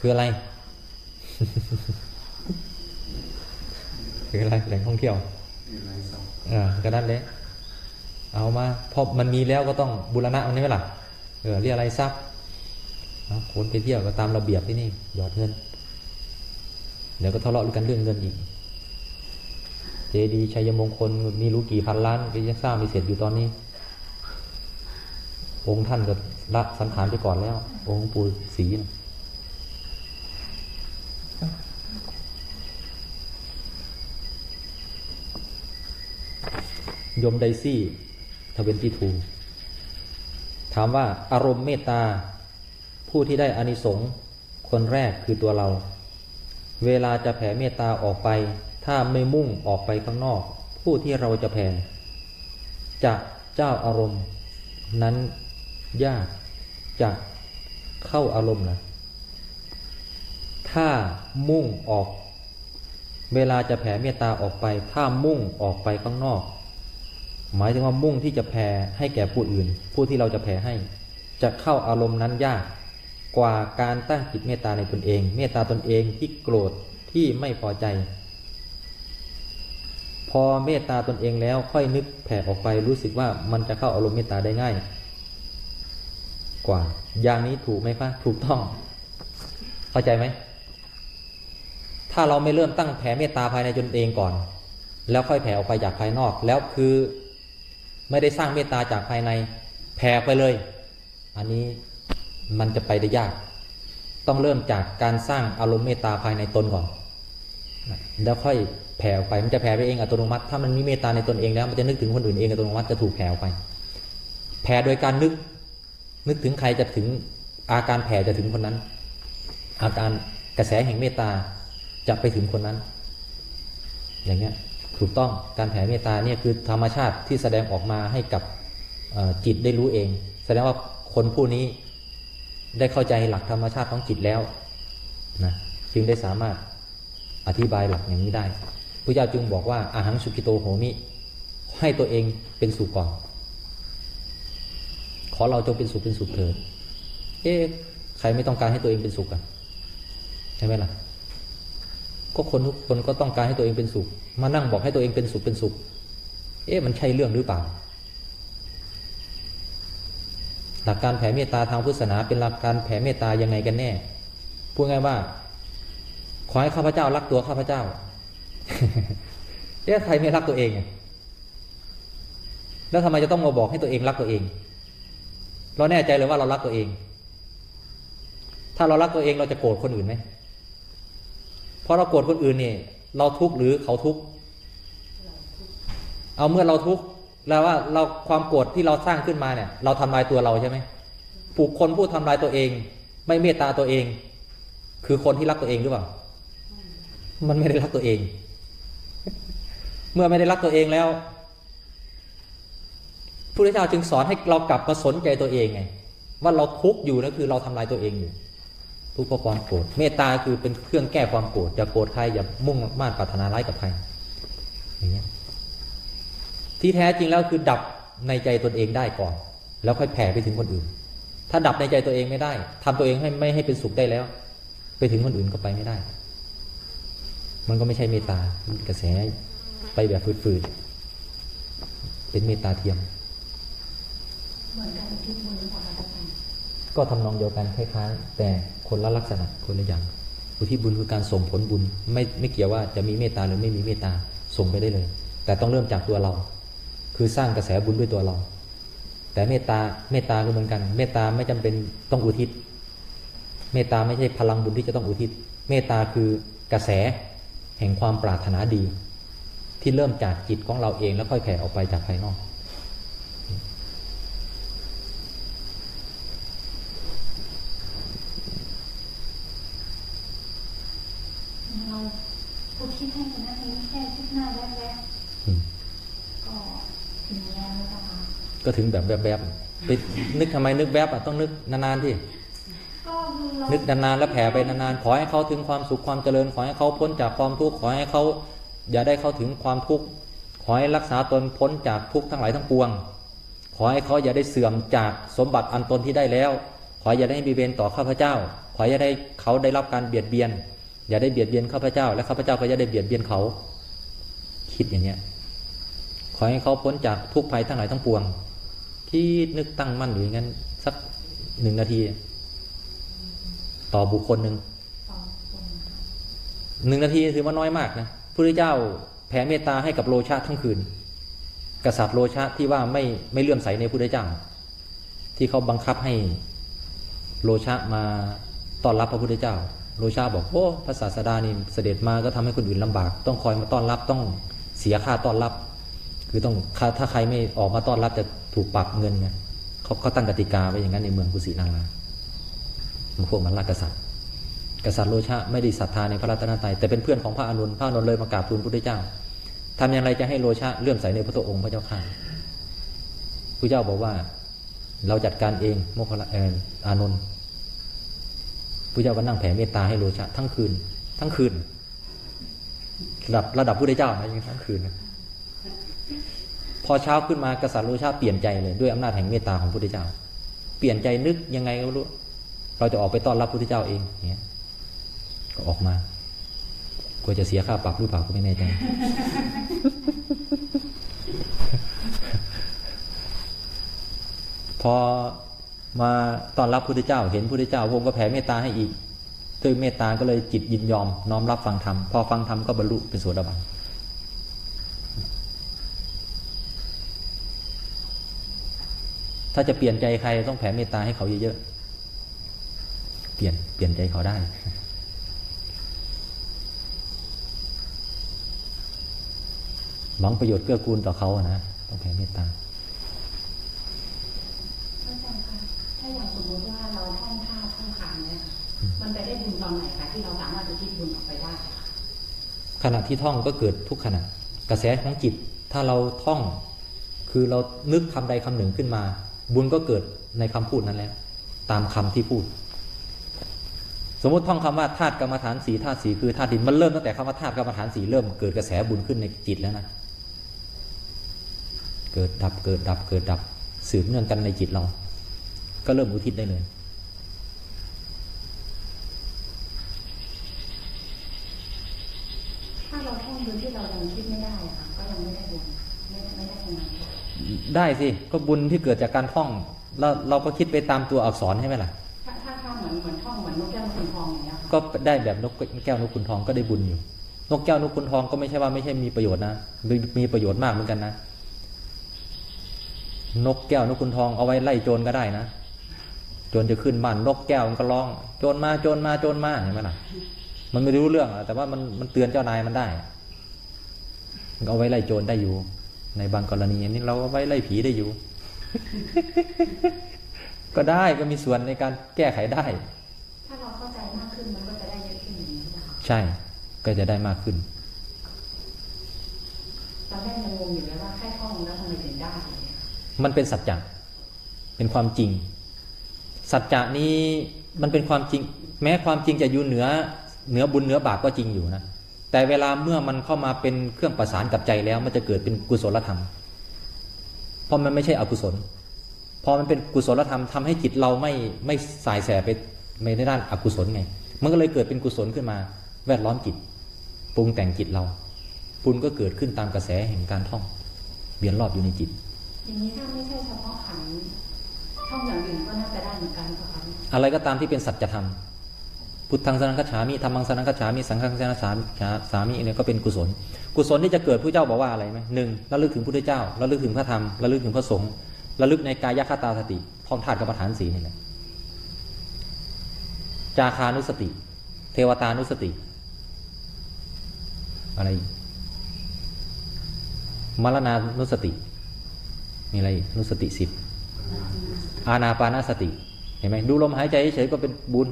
คืออะไรคืออะไรแหล่งท่องเที่ยวมีอะไรสักอ่าก็นั่นแหละ เอามาเพราะมันมีแล้วก็ต้องบูรณะมันนี่ไหมล่ะเออเรียอะไรซักคนไปเที่ยวก็ตามระเบียบที่นี่หยอดเงินเดี๋ยวก็ทะเลาะกันเรื่องเงินอีก เจดีย์ชัยมงคลมีรู้กี่พันล้านก็ยังสร้างไม่เสร็จอยู่ตอนนี้ องค์ท่านก็ละสังขารไปก่อนแล้ว องค์ปู่ศรียมไดซี่ เวนตี้ทูถามว่าอารมณ์เมตตา ผู้ที่ได้อานิสงส์คนแรกคือตัวเรา เวลาจะแผ่เมตตาออกไป ถ้าไม่มุ่งออกไปข้างนอก ผู้ที่เราจะแผ่จะเจ้าอารมณ์ นั้นยากจะเข้าอารมณ์นะถ้ามุ่งออก เวลาจะแผ่เมตตาออกไป ถ้ามุ่งออกไปข้างนอก หมายถึงว่ามุ่งที่จะแผ่ให้แก่ผู้อื่น ผู้ที่เราจะแผ่ให้ จะเข้าอารมณ์นั้นยาก กว่าการตั้งจิตเมตตาในตนเอง เมตตาตนเองที่โกรธที่ไม่พอใจ พอเมตตาตนเองแล้วค่อยนึกแผ่ออกไปรู้สึกว่ามันจะเข้าอารมณ์เมตตาได้ง่าย กว่า อย่างนี้ถูกไหมคะถูกต้อง เข้าใจไหมถ้าเราไม่เริ่มตั้งแผ่เมตตาภายในตนเองก่อน แล้วค่อยแผ่ออกไปจากภายนอก แล้วคือ ไม่ได้สร้างเมตตาจากภายในแผ่ไปเลย อันนี้มันจะไปได้ยาก ต้องเริ่มจากการสร้างอารมณ์เมตตาภายในตนก่อนแล้วค่อยแผ่ไปมันจะแผ่ไปเองอัตโนมัติ ถ้ามันมีเมตตาในตนเองแล้วมันจะนึกถึงคนอื่นเองอัตโนมัติจะถูกแผ่ไป แผ่โดยการนึก นึกถึงใครจะถึงอาการแผ่จะถึงคนนั้น อาการกระแสแห่งเมตตาจะไปถึงคนนั้น อย่างเงี้ย ถูกต้องการแผ่เมตตาเนี่ยคือธรรมชาติที่แสดงออกมาให้กับจิตได้รู้เอง แสดงว่าคนผู้นี้ได้เข้าใจหลักธรรมชาติของจิตแล้วนะจึงได้สามารถอธิบายหลักอย่างนี้ได้พระเจ้าจึงบอกว่าอาหังสุกิโตโหมิ ให้ตัวเองเป็นสุขก่อน ขอเราจงเป็นสุขเป็นสุขเถิดเอ๊ะใครไม่ต้องการให้ตัวเองเป็นสุขอะใช่ไหมล่ะ ก็คนทุกคนก็ต้องการให้ตัวเองเป็นสุข มานั่งบอกให้ตัวเองเป็นสุขเป็นสุข เอ๊ะมันใช่เรื่องหรือเปล่า หลักการแผ่เมตตาทางพุทธศาสนาเป็นหลักการแผ่เมตตายังไงกันแน่ พูดง่ายว่า ขอให้ข้าพเจ้ารักตัวข้าพเจ้า เอ๊ะใครไม่รักตัวเอง แล้วทำไมจะต้องมาบอกให้ตัวเองรักตัวเอง เราแน่ใจเลยว่าเรารักตัวเอง ถ้าเรารักตัวเองเราจะโกรธคนอื่นไหม พราะเราโกรธคนอื่นเนี่ยเราทุกข์หรือเขาทุกข์เอาเมื่อเราทุกข์แล้วว่าเราความโกรธที่เราสร้างขึ้นมาเนี่ย เราทำลายตัวเราใช่ไหมผูกคนผู้ทำลายตัวเอง ไม่เมตตาตัวเอง คือคนที่รักตัวเองหรือเปล่า มันไม่ได้รักตัวเอง เมื่อไม่ได้รักตัวเองแล้วพระพุทธเจ้าจึงสอนให้เรากลับมาสนใจตัวเองไง ว่าเราทุกข์อยู่นั่นคือเราทำลายตัวเองอยู่ ทุกข์เพราะความโกรธเมตตาคือเป็นเครื่องแก้ความโกรธอย่าโกรธใครอย่ามุ่งมา่ปรารถนาร้ายกับใครอย่างเงี้ยที่แท้จริงแล้วคือดับในใจตนเองได้ก่อน แล้วค่อยแผ่ไปถึงคนอื่น ถ้าดับในใจตัวเองไม่ได้ทำตัวเองให้ไม่ให้เป็นสุขได้แล้ว ไปถึงคนอื่นก็ไปไม่ได้ มันก็ไม่ใช่เมตตามันกระแสไปแบบฝืดๆเป็นเมตตาเทียมเหมือนการอุทิศบุญหรือเปล่าคะอาจารย์ ก็ทำนองเดียวกันคล้ายๆ แต่คนละลักษณะคนละอย่างอุทิศบุญคือการส่งผลบุญไม่ไม่เกี่ยวว่าจะมีเมตตาหรือไม่มีเมตตาส่งไปได้เลย แต่ต้องเริ่มจากตัวเรา คือสร้างกระแสบุญด้วยตัวเรา แต่เมตตาเมตตาก็เหมือนกัน เมตตาไม่จำเป็นต้องอุทิศ เมตตาไม่ใช่พลังบุญที่จะต้องอุทิศ เมตตาคือกระแสแห่งความปรารถนาดี ที่เริ่มจากจิตของเราเองแล้วค่อยแผ่ออกไปจากภายนอก เราอุทิศให้กันนั่นเองแค่คิดหน้าแวบ อืม ๆก็ถึงแล้วหรือเปล่าคะ ก็ถึงแบบแบบแบบๆไปนึกทำไมนึกแบบอะต้องนึกนานๆที่นึกนานๆแล้วแผ่ไปนานๆขอให้เขาถึงความสุขความเจริญ ขอให้เขาพ้นจากความทุกข์ขอให้เขาอย่าได้เข้าถึงความทุกข์ขอให้รักษาตนพ้นจากทุกข์ทั้งหลายทั้งปวง ขอให้เขาอย่าได้เสื่อมจากสมบัติอันตนที่ได้แล้ว ขออย่าได้มีเวรต่อข้าพเจ้า ขออย่าได้เขาได้รับการเบียดเบียน อย่าได้เบียดเบียนข้าพเจ้า และข้าพเจ้าก็อย่าได้เบียดเบียนเขา คิดอย่างเนี้ยขอให้เขาพ้นจากทุกภัยทั้งหลายทั้งปวง ที่นึกตั้งมั่นอยู่อย่างนั้น สักหนึ่งนาที ต่อบุคคลหนึ่งหนึ่งนาทีถือว่าน้อยมากนะพระพุทธเจ้าแผ่เมตตาให้กับโลชะทั้งคืน กษัตริย์โลชะที่ว่าไม่ไม่เลื่อมใสในพระพุทธเจ้า ที่เขาบังคับให้โลชะมาต้อนรับพระพุทธเจ้า โลชะบอกโอ้พระศาสดานี่เสด็จมาก็ทำให้คนอื่นลำบาก ต้องคอยมาต้อนรับต้องเสียค่าต้อนรับ คือต้องถ้าใครไม่ออกมาต้อนรับจะถูกปรับเงินไงเขาเขาตั้งกติกาไว้อย่างนั้นในเมืองกุสินารามันพวกมันลากกษัตริย์ กษัตริย์โลชะไม่ได้ศรัทธาในพระรัตนตรัยแต่เป็นเพื่อนของพระอานนพระอานนเลยมากราบทูลพระพุทธเจ้าทำอย่างไรจะให้โลชะเลื่อมใสในพระองค์พระเจ้าข้าพระเจ้าบอกว่า เราจัดการเองโมคคลลาเอ่ออานนท์พระเจ้าก็นั่งแผ่เมตตาให้โลชะทั้งคืน ทั้งคืน ระดับระดับพระเจ้านะยังทั้งคืนนะ อเช้าขึ้นมากษัตริย์โลชะเปลี่ยนใจเลยด้วยอำนาจแห่งเมตตาของพระพุทธเจ้า เปลี่ยนใจนึกยังไงก็ไม่รู้ เราจะออกไปต้อนรับพระพุทธเจ้าเองอย่างเงี้ยก็ออกมากลัวจะเสียค่าปรับหรือเปล่าก็ไม่แน่ใจพอมาต้อนรับพุทธเจ้า เห็นพุทธเจ้าพระองค์ก็แผ่เมตตาให้อีกด้วยเมตตาก็เลยจิตยินยอมน้อมรับฟังธรรมพอฟังธรรมก็บรรลุเป็นโสดาบัน ถ้าจะเปลี่ยนใจใครต้องแผ่เมตตาให้เขาเยอะๆ เปลี่ยนเปลี่ยนใจเขาได้ หวังประโยชน์เกื้อกูลต่อเขาอะนะ ต้องแผ่เมตตาอาจารย์คะถ้าอย่างสมมติว่าเราท่องท่าท่องคำเนี่ย มันไปได้บุญตอนไหนคะที่เราสามารถจะคิดบุญออกไปได้อะค่ะขณะที่ท่องก็เกิดทุกขณะ กระแสของจิต ถ้าเราท่องคือเรานึกคำใดคำหนึ่งขึ้นมา บุญก็เกิดในคำพูดนั้นแล้ว ตามคำที่พูด สมมติท่องคำว่าธาตุกรรมฐานสีธาตุสีคือธาตุดินมันเริ่มตั้งแต่คำว่าธาตุกรรมฐานสีเริ่มเกิดกระแสบุญขึ้นในจิตแล้วนะเกิดดับเกิดดับเกิดดับสืบเนื่องกันในจิตเรา ก็เริ่มอุทิศได้เลย ถ้าเราท่องโดยที่เรายังคิดไม่ได้อะค่ะก็ยังไม่ได้บุญไม่ได้ไม่ได้ตรงนั้นค่ะ ได้สิ ก็บุญที่เกิดจากการท่อง แล้วเราก็คิดไปตามตัวอักษรใช่ไหมล่ะถ้าถ้าถ้าเหมือนเหมือนท่องเหมือนนกแก้วนกขุนทองอย่างเงี้ยค่ะก็ได้แบบนกแก้วนกขุนทองก็ได้บุญอยู่ นกแก้วนกขุนทองก็ไม่ใช่ว่าไม่ใช่มีประโยชน์นะมีมีประโยชน์มากเหมือนกันนะ นกแก้วนกขุนทองเอาไว้ไล่โจรก็ได้นะโจรจะขึ้นบ้านนกแก้วมันก็ร้อง โจรมาโจรมาโจรมาเห็นไหมล่ะ มันไม่รู้เรื่องอะแต่ว่ามันมันเตือนเจ้านายมันได้มันเอาไว้ไล่โจรได้อยู่ ในบางกรณีอันนี้เราเอาไว้ไล่ผีได้อยู่ ก็ได้ก็มีส่วนในการแก้ไขได้ ถ้าเราเข้าใจมากขึ้นมันก็จะได้เยอะขึ้นอย่างนี้นะคะใช่ก็จะได้มากขึ้นตอนแรกยังงงอยู่เลยว่าแค่ท่องแล้วทำไมถึงได้อย่างเงี้ยมันเป็นสัจจะเป็นความจริง สัจจะนี้มันเป็นความจริง แม้ความจริงจะอยู่เหนือเหนือบุญเหนือบาปก็จริงอยู่นะ แต่เวลาเมื่อมันเข้ามาเป็นเครื่องประสานกับใจแล้ว มันจะเกิดเป็นกุศลธรรม เพราะมันไม่ใช่อกุศล พอมันเป็นกุศลธรรมทำให้จิตเราไม่ไม่สายแสไปในด้านอกุศลไง มันก็เลยเกิดเป็นกุศลขึ้นมา แวดล้อมจิต ปรุงแต่งจิตเราบุญก็เกิดขึ้นตามกระแสแห่งการท่องเบียนรอบอยู่ในจิต อย่างนี้ถ้าไม่ใช่เฉพาะขันธ์ท่องอย่างอื่นก็น่าจะได้เหมือนกันค่ะอะไรก็ตามที่เป็นสัจธรรม พุทธังสนังคัจฉามิธรรมังสนังคัจฉามิสังฆังสนังคัจฉามิสามิเนี่ยก็เป็นกุศล กุศลที่จะเกิดผู้เจ้าบอกว่าอะไรไหมหนึ่งระลึกถึงพุทธเจ้าระลึกถึงพระธรรมระลึกถึงพระสงฆ์ระลึกในกายคตาสติท่องธาตุกรรมฐานสีนี่แหละจาคานุสติ เทวตานุสติ อะไรมรณานุสติ มีอะไรนุสติสิบอานาปานาสติ เห็นไหมดูลมหายใจเฉยก็เป็นบุญ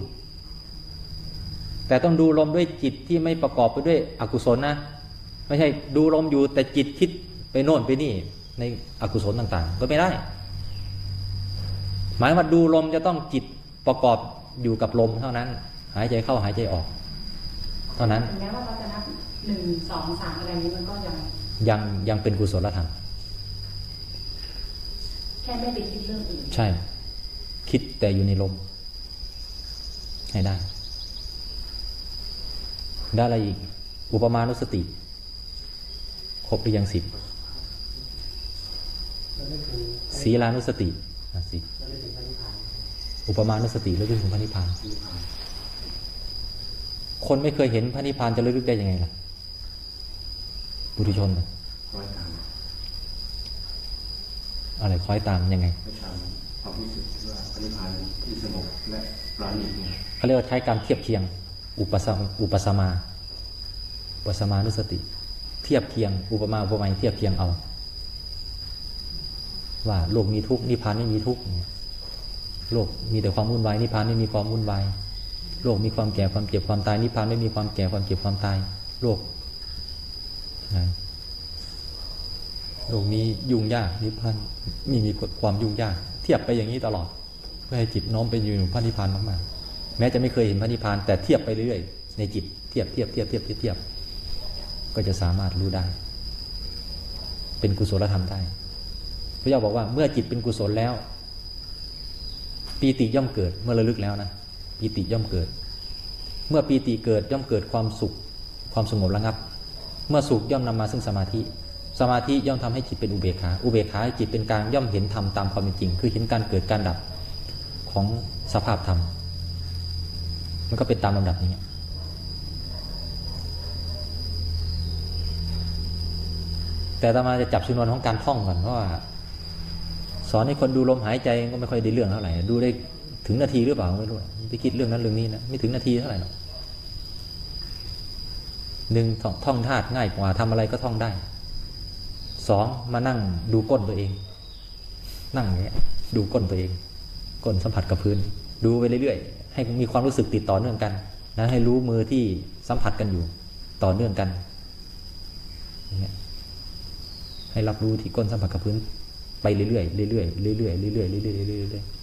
แต่ต้องดูลมด้วยจิตที่ไม่ประกอบไปด้วยอกุศลนะ ไม่ใช่ดูลมอยู่แต่จิตคิดไปโน่นไปนี่ ในอกุศลต่างๆ ก็ไม่ได้ หมายว่าดูลมจะต้องจิตประกอบอยู่กับลมเท่านั้น หายใจเข้าหายใจออก เท่านั้นถึงแม้ว่าเราจะนับหนึ่งสองสามอะไรนี้มันก็ยังยังยังเป็นกุศลธรรมแค่ไม่ไปคิดเรื่องอื่นใช่ คิดแต่อยู่ในลมให้ได้ ได้อะไรอีก อุปมานุสติ ครบหรือยังสิบแล้วนึกถึงศีลานุสติอะสิแล้วนึกถึงพระนิพพานอุปมานุสติแล้วลึกถึงพระนิพพานนิพพาน คนไม่เคยเห็นพระนิพพานจะระลึกได้ยังไงล่ะบุตุชนน่ะคอยตามอะไรคอยตามยังไงไม่ตามความรู้สึกที่ว่าพระนิพพานที่สงบและปราณีตเนี่ยเขาเรียกว่าใช้การเทียบเคียง อุปสมอุปสมาอุปสมานุสติ เทียบเคียง อุปมาอุปไมยเทียบเคียงเอา ว่าโลกมีทุกข์นิพพานไม่มีทุกข์โลกมีแต่ความวุ่นวายนิพพานไม่มีความวุ่นวายโลกมีความแก่ความเจ็บความตายนิพพานไม่มีความแก่ความเจ็บความตาย โลกโลกนี้ยุ่งยากนิพพานมีมีความยุ่งยาก เทียบไปอย่างนี้ตลอด เพื่อให้จิตน้อมไปอยู่พระนิพพานมากๆ แม้จะไม่เคยเห็นพระนิพพานแต่เทียบไปเรื่อยในจิตเทียบเทียบเทียบเทียบเทียบก็จะสามารถรู้ได้ เป็นกุศลธรรมได้พระเจ้าบอกว่าเมื่อจิตเป็นกุศลแล้วปีติย่อมเกิดเมื่อระลึกแล้วนะปีติย่อมเกิด เมื่อปีติเกิดย่อมเกิดความสุข ความสงบระงับ เมื่อสุขย่อมนำมาซึ่งสมาธิ สมาธิย่อมทำให้จิตเป็นอุเบกขาอุเบกขาให้จิตเป็นกลางย่อมเห็นธรรมตามความเป็นจริง คือเห็นการเกิดการดับของสภาพธรรม มันก็เป็นตามลำดับนี้ แต่อามาจะจับชนวนของการท่องก่อนเพราะว่า สอนให้คนดูลมหายใจก็ไม่ค่อยได้เรื่องเท่าไหร่ดูได้ถึงนาทีหรือเปล่าไม่รู้ไปคิดเรื่องนั้นเรื่องนี้นะไม่ถึงนาทีเท่าไหร่หรอกหนึ่งท่องท่องธาตุง่ายกว่าทำอะไรก็ท่องได้สองมานั่งดูก้นตัวเอง นั่งอย่างเงี้ยดูก้นตัวเอง ก้นสัมผัสกับพื้น ดูไปเรื่อยๆ ให้มีความรู้สึกติดต่อเนื่องกันนะให้รู้มือที่สัมผัสกันอยู่ต่อเนื่องกันให้รับรู้ที่ก้นสัมผัสกับพื้นไปเรื่อยๆเรื่อยๆเรื่อยๆเรื่อยๆเรื่อยๆเรื่อยๆเรื่อยๆ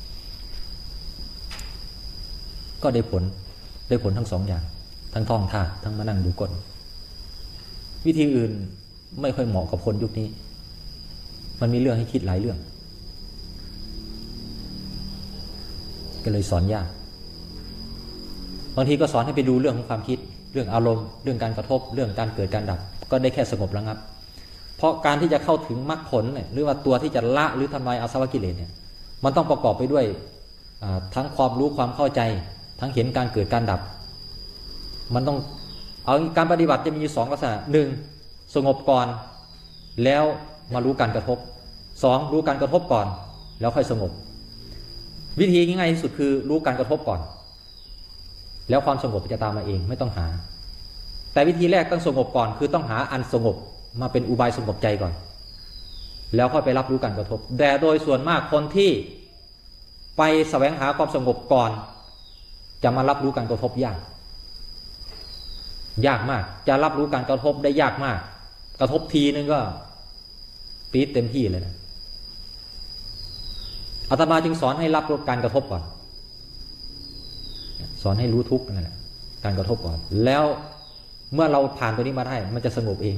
ก็ได้ผลได้ผลทั้งสองอย่าง ทั้งท่องท่าทั้งมานั่งดูก้นวิธีอื่นไม่ค่อยเหมาะกับคนยุคนี้ มันมีเรื่องให้คิดหลายเรื่อง ก็เลยสอนยาก บางทีก็สอนให้ไปดูเรื่องของความคิด เรื่องอารมณ์ เรื่องการกระทบ เรื่องการเกิดการดับ ก็ได้แค่สงบระงับ เพราะการที่จะเข้าถึงมรรคผลหรือว่าตัวที่จะละหรือทำลายอาสวะกิเลสเนี่ย มันต้องประกอบไปด้วยทั้งความรู้ความเข้าใจ ทั้งเห็นการเกิดการดับ มันต้องเอาการปฏิบัติจะมีอยู่สองลักษณะหนึ่งสงบก่อน แล้วมารู้การกระทบสองรู้การกระทบก่อน แล้วค่อยสงบ วิธีง่ายที่สุดคือรู้การกระทบก่อน แล้วความสงบจะตามมาเองไม่ต้องหา แต่วิธีแรกต้องสงบก่อน คือต้องหาอันสงบมาเป็นอุบายสงบใจก่อน แล้วค่อยไปรับรู้การกระทบ แต่โดยส่วนมากคนที่ไปแสวงหาความสงบก่อน จะมารับรู้การกระทบยาก ยากมาก จะรับรู้การกระทบได้ยากมาก กระทบทีนึงก็ปี๊ดเต็มที่เลยนะอาตมาจึงสอนให้รับรู้การกระทบก่อน สอนให้รู้ทุกข์นั่นแหละการกระทบก่อนแล้วเมื่อเราผ่านตัวนี้มาได้ มันจะสงบเอง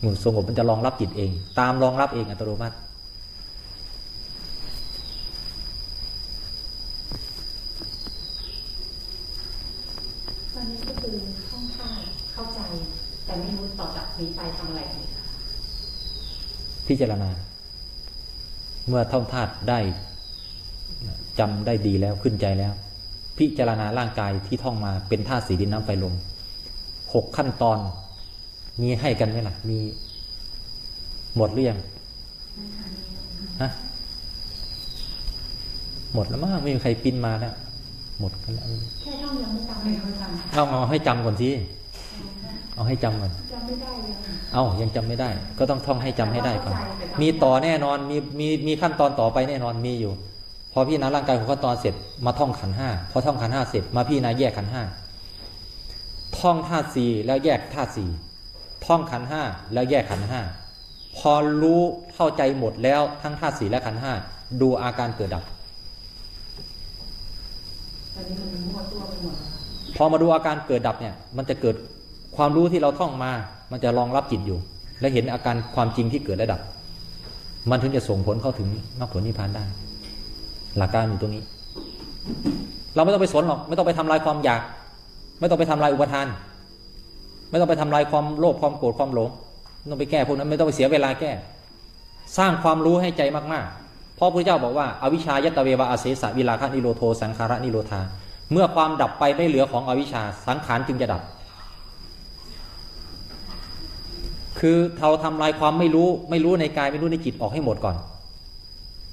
หมุนสงบมันจะรองรับจิตเอง ตามรองรับเองอัตโนมัติตอนนี้ก็คือท่องท่าเข้าใจ แต่ไม่รู้ต่อจากนี้ไปทำอะไรอีกค่ะพิจารณา เมื่อท่องธาตุได้จำได้ดีแล้วขึ้นใจแล้ว พิจารณาร่างกายที่ท่องมาเป็นธาตุสีดินน้ำไฟลมหกขั้นตอน มีให้กันไหมล่ะ มีหมดหรือยังฮะหมดแล้วมั้งไม่มีใครปิ้นมาแล้วหมดกันแล้วแค่ท่องยังไม่จำไม่ค่อยจเอาเอาให้จำก่อนสิเอาให้จำก่อนำจำไม่ได้เลยค่ะเอายังจำไม่ได้ ก็ต้องท่องให้จำให้ได้ก่อนเข้าใจแต่จำมีต่อแน่นอนมีมีมีขั้นตอนต่อไปแน่นอนมีอยู่ พอพี่นาร่างกายของขั้นตอนเสร็จมาท่องขันห้าพอท่องขันห้าเสร็จมาพี่นาแยกขันห้าท่องธาตุสี่แล้วแยกธาตุสี่ท่องขันห้าแล้วแยกขันห้าพอรู้เข้าใจหมดแล้วทั้งธาตุสี่และขันห้าดูอาการเกิดดับพอมาดูอาการเกิดดับเนี่ย มันจะเกิดความรู้ที่เราท่องมา มันจะรองรับจิตอยู่ และเห็นอาการความจริงที่เกิดและดับ มันถึงจะส่งผลเข้าถึงมรรคผลนิพพานได้ หลักการอยู่ตรงนี้ เราไม่ต้องไปสนหรอก ไม่ต้องไปทำลายความอยาก ไม่ต้องไปทำลายอุปทาน ไม่ต้องไปทำลายความโลภความโกรธความหลงไม่ต้องไปแก้พวกนั้นไม่ต้องไปเสียเวลาแก้ สร้างความรู้ให้ใจมากๆ เพราะพระเจ้าบอกว่าอวิชายตเววะอาเสสะวิลาคะนิโรโทสังขาระนิโรธาเมื่อความดับไปไม่เหลือของอวิชชาสังขารจึงจะดับ คือเราทำลายความไม่รู้ไม่รู้ในกายไม่รู้ในจิตออกให้หมดก่อน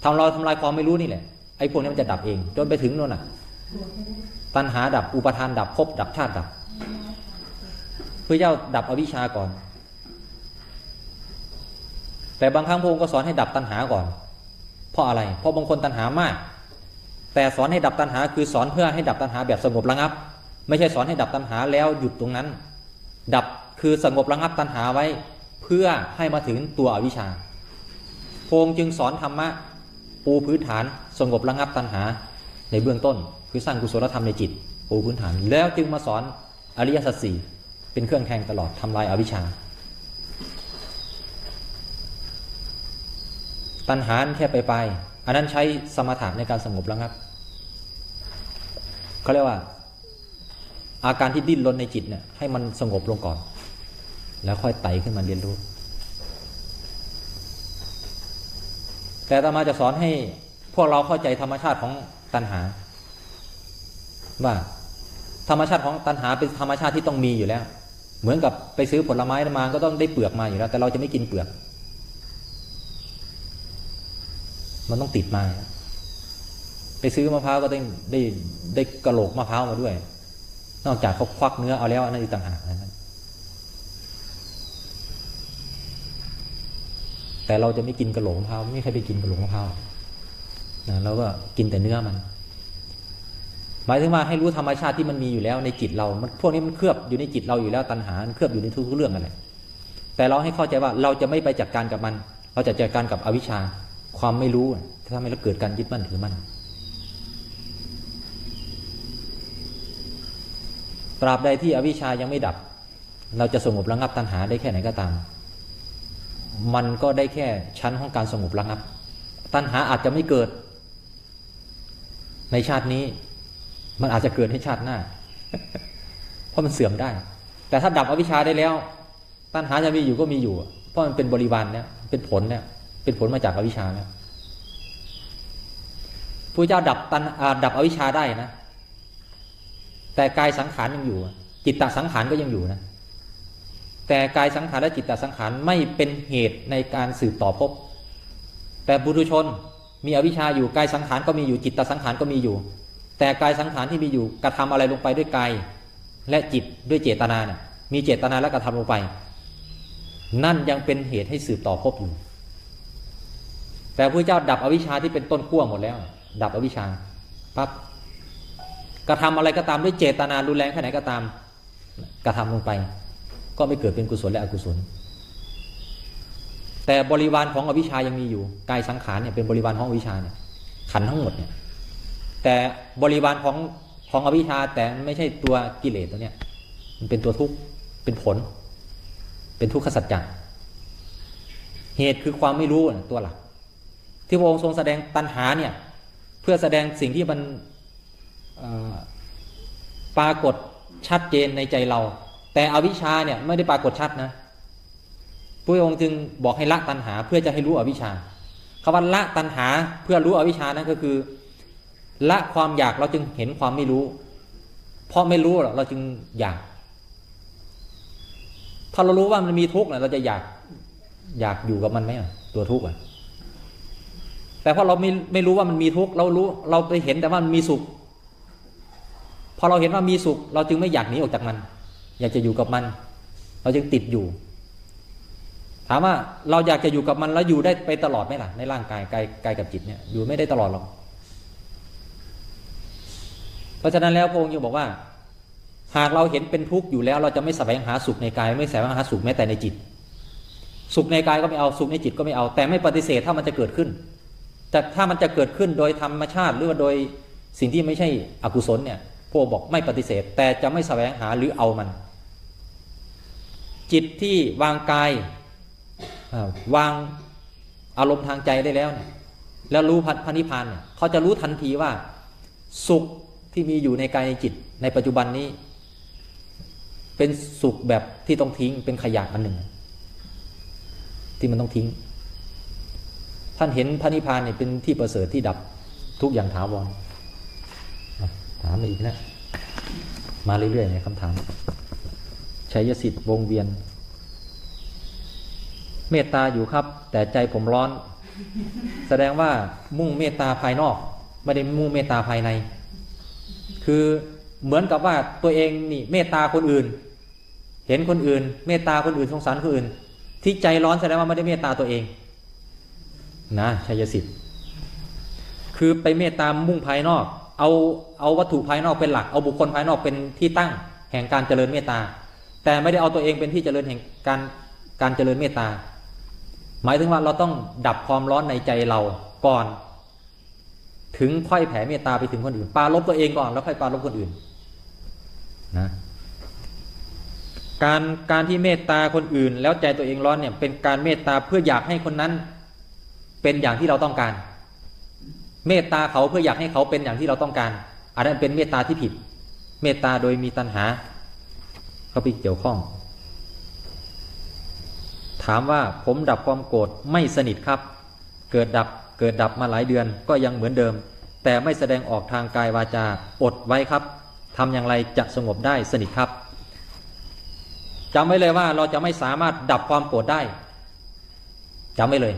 ทำเราทำลายความไม่รู้นี่แหละ ไอ้พวกนี้มันจะดับเอง จนไปถึงโน่นน่ะ ตัณหาดับอุปทานดับภพดับชาติดับพระเจ้าดับอวิชชาก่อน แต่บางครั้งพระองค์ก็สอนให้ดับตัณหาก่อน เพราะอะไร เพราะบางคนตัณหามาก แต่สอนให้ดับตัณหา คือสอนเพื่อให้ดับตัณหาแบบสงบระงับ ไม่ใช่สอนให้ดับตัณหาแล้วหยุดตรงนั้น ดับคือสงบระงับตัณหาไว้ เพื่อให้มาถึงตัวอวิชชาพระองค์จึงสอนธรรมะปูพื้นฐาน สงบระงับตัณหาในเบื้องต้น คือสร้างกุศลธรรมในจิตปูพื้นฐาน แล้วจึงมาสอนอริยสัจสี่เป็นเครื่องแทงตลอดทำลายอาวิชชา ตัณหาแค่ไปไปอันนั้นใช้สมถะในการสงบระงับเขาเรียกว่า อาการที่ดิ้นรนในจิตเนี่ยให้มันสงบลงก่อน แล้วค่อยไต่ขึ้นมาเรียนรู้แต่ตามาจะสอนให้ พวกเราเข้าใจธรรมชาติของตัณหา ว่าธรรมชาติของตัณหาเป็นธรรมชาติที่ต้องมีอยู่แล้ว เหมือนกับไปซื้อผลไม้มาก็ต้องได้เปลือกมาอยู่แล้ว แต่เราจะไม่กินเปลือก มันต้องติดมา ไปซื้อมะพร้าวก็ต้องได้ได้กระโหลกมะพร้าวมาด้วย นอกจากเขาควักเนื้อเอาแล้วอันนั้นอีกต่างหากนะแต่เราจะไม่กินกระโหลกมะพร้าวไม่ใครไปกินกระโหลกมะพร้าว นะเราก็กินแต่เนื้อมัน หมายถึงว่าให้รู้ธรรมชาติที่มันมีอยู่แล้วในจิตเรา มันพวกนี้มันเคลือบอยู่ในจิตเราอยู่แล้วตัณหาเคลือบอยู่ในทุกๆเรื่องนั่นแหละแต่เราให้เข้าใจว่าเราจะไม่ไปจัดการกับมัน เราจะจัดการกับอวิชชาความไม่รู้ถ้าทำให้เราเกิดการยึดมั่นถือมั่นตราบใดที่อวิชชายังไม่ดับ เราจะสงบระงับตัณหาได้แค่ไหนก็ตาม มันก็ได้แค่ชั้นของการสงบระงับ ตัณหาอาจจะไม่เกิด ในชาตินี้ มันอาจจะเกิดในชาติหน้า เพราะมันเสื่อมได้ แต่ถ้าดับอวิชชาได้แล้ว ตัณหาจะมีอยู่ก็มีอยู่ เพราะมันเป็นบริวารเนี่ยเป็นผลเนี่ยเป็นผลมาจากอวิชชาเนี่ยพระเจ้าดับตันดับอวิชชาได้นะ แต่กายสังขารยังอยู่ จิตตสังขารก็ยังอยู่นะ แต่กายสังขารและจิตตสังขารไม่เป็นเหตุในการสืบต่อภพแต่บุรุชน มีอวิชชาอยู่กายสังขารก็มีอยู่จิตตสังขารก็มีอยู่ แต่กายสังขารที่มีอยู่กระทำอะไรลงไปด้วยกายและจิตด้วยเจตนาเนี่ยมีเจตนาและกระทำลงไป นั่นยังเป็นเหตุให้สืบต่อภพอยู่ แต่พระเจ้าดับอวิชชาที่เป็นต้นขั้วหมดแล้ว ดับอวิชชาปั๊บกระทำอะไรก็ตามด้วยเจตนารุนแรงแค่ไหนก็ตาม กระทำลงไป ก็ไม่เกิดเป็นกุศลและอกุศล แต่บริวารของอวิชายังมีอยู่กายสังขารเนี่ยเป็นบริวารของอวิชาเนี่ยขันทั้งหมดเนี่ยแต่บริวารของของอวิชชาแต่ไม่ใช่ตัวกิเลสตัวเนี้ยมันเป็นตัวทุกข์เป็นผล เป็นทุกขสัจจะเหตุคือความไม่รู้ตัวหลักที่พระองค์ทรงแสดงตัณหาเนี่ยเพื่อแสดงสิ่งที่มันปรากฏชัดเจนในใจเรา แต่อวิชชาเนี่ยไม่ได้ปรากฏชัดนะ พระองค์จึงบอกให้ละตัณหาเพื่อจะให้รู้อวิชชาคำว่าละตัณหาเพื่อรู้อวิชชานั่นก็คือ ละความอยากเราจึงเห็นความไม่รู้ เพราะไม่รู้เราจึงอยาก ถ้าเรารู้ว่ามันมีทุกข์เราจะอยากอยากอยู่กับมันไหมตัวทุกข์อะแต่พอเราไม่ไม่รู้ว่ามันมีทุกข์เรารู้เราไปเห็นแต่ว่ามันมีสุข พอเราเห็นว่ามีสุข เราจึงไม่อยากหนีออกจากมัน อยากจะอยู่กับมัน เราจึงติดอยู่ามว่าเราอยากจะอยู่กับมันแล้วอยู่ได้ไปตลอดไหมล่ะในร่างกายกายกายกับจิตเนี่ยอยู่ไม่ได้ตลอดหรอก เพราะฉะนั้นแล้วพระองค์ยังบอกว่า หากเราเห็นเป็นทุกข์อยู่แล้ว เราจะไม่แสวงหาสุขในกาย ไม่แสวงหาสุขแม้แต่ในจิต สุขในกายก็ไม่เอาสุขในจิตก็ไม่เอา แต่ไม่ปฏิเสธถ้ามันจะเกิดขึ้น แต่ถ้ามันจะเกิดขึ้นโดยธรรมชาติหรือว่าโดยสิ่งที่ไม่ใช่อกุศลเนี่ยพระบอกไม่ปฏิเสธ แต่จะไม่แสวงหาหรือเอามัน จิตที่วางกาย วางอารมณ์ทางใจได้แล้วเนี่ยแล้วรู้พันพระนิพานเนี่ยเขาจะรู้ทันทีว่า สุขที่มีอยู่ในกายในจิต ในปัจจุบันนี้ เป็นสุขแบบที่ต้องทิ้งเป็นขยะอันหนึ่ง ที่มันต้องทิ้ง ท่านเห็นพระนิพพานเนี่ยเป็นที่ประเสริฐที่ดับทุกอย่างถาวรถามอีกนะ มาเรื่อยๆเนี่ยคำถามชัยสิทธิ์วงเวียน เมตตาอยู่ครับ แต่ใจผมร้อน แสดงว่ามุ่งเมตตาภายนอก ไม่ได้มุ่งเมตตาภายใน คือเหมือนกับว่าตัวเองนี่เมตตาคนอื่น เห็นคนอื่น เมตตาคนอื่นสงสารคนอื่น ที่ใจร้อนแสดงว่าไม่ได้เมตตาตัวเอง นะชัยสิทธิ์คือไปเมตตามุ่งภายนอก เอาเอาวัตถุภายนอกเป็นหลัก เอาบุคคลภายนอกเป็นที่ตั้ง แห่งการเจริญเมตตา แต่ไม่ได้เอาตัวเองเป็นที่เจริญแห่งการการเจริญเมตตา หมายถึงว่าเราต้องดับความร้อนในใจเราก่อน ถึงค่อยแผ่เมตตาไปถึงคนอื่น ปาลบตัวเองก่อนแล้วค่อยปาลบคนอื่นนะการการที่เมตตาคนอื่น แล้วใจตัวเองร้อนเนี่ยเป็นการเมตตาเพื่ออยากให้คนนั้น เป็นอย่างที่เราต้องการ เมตตาเขาเพื่ออยากให้เขาเป็นอย่างที่เราต้องการ อันนั้นเป็นเมตตาที่ผิด เมตตาโดยมีตัณหา เข้าไปเกี่ยวข้อง ถามว่าผมดับความโกรธไม่สนิทครับ เกิดดับเกิดดับมาหลายเดือนก็ยังเหมือนเดิม แต่ไม่แสดงออกทางกายวาจาอดไว้ครับทำอย่างไรจะสงบได้สนิทครับจำไว้เลยว่าเราจะไม่สามารถดับความโกรธได้จำไว้เลย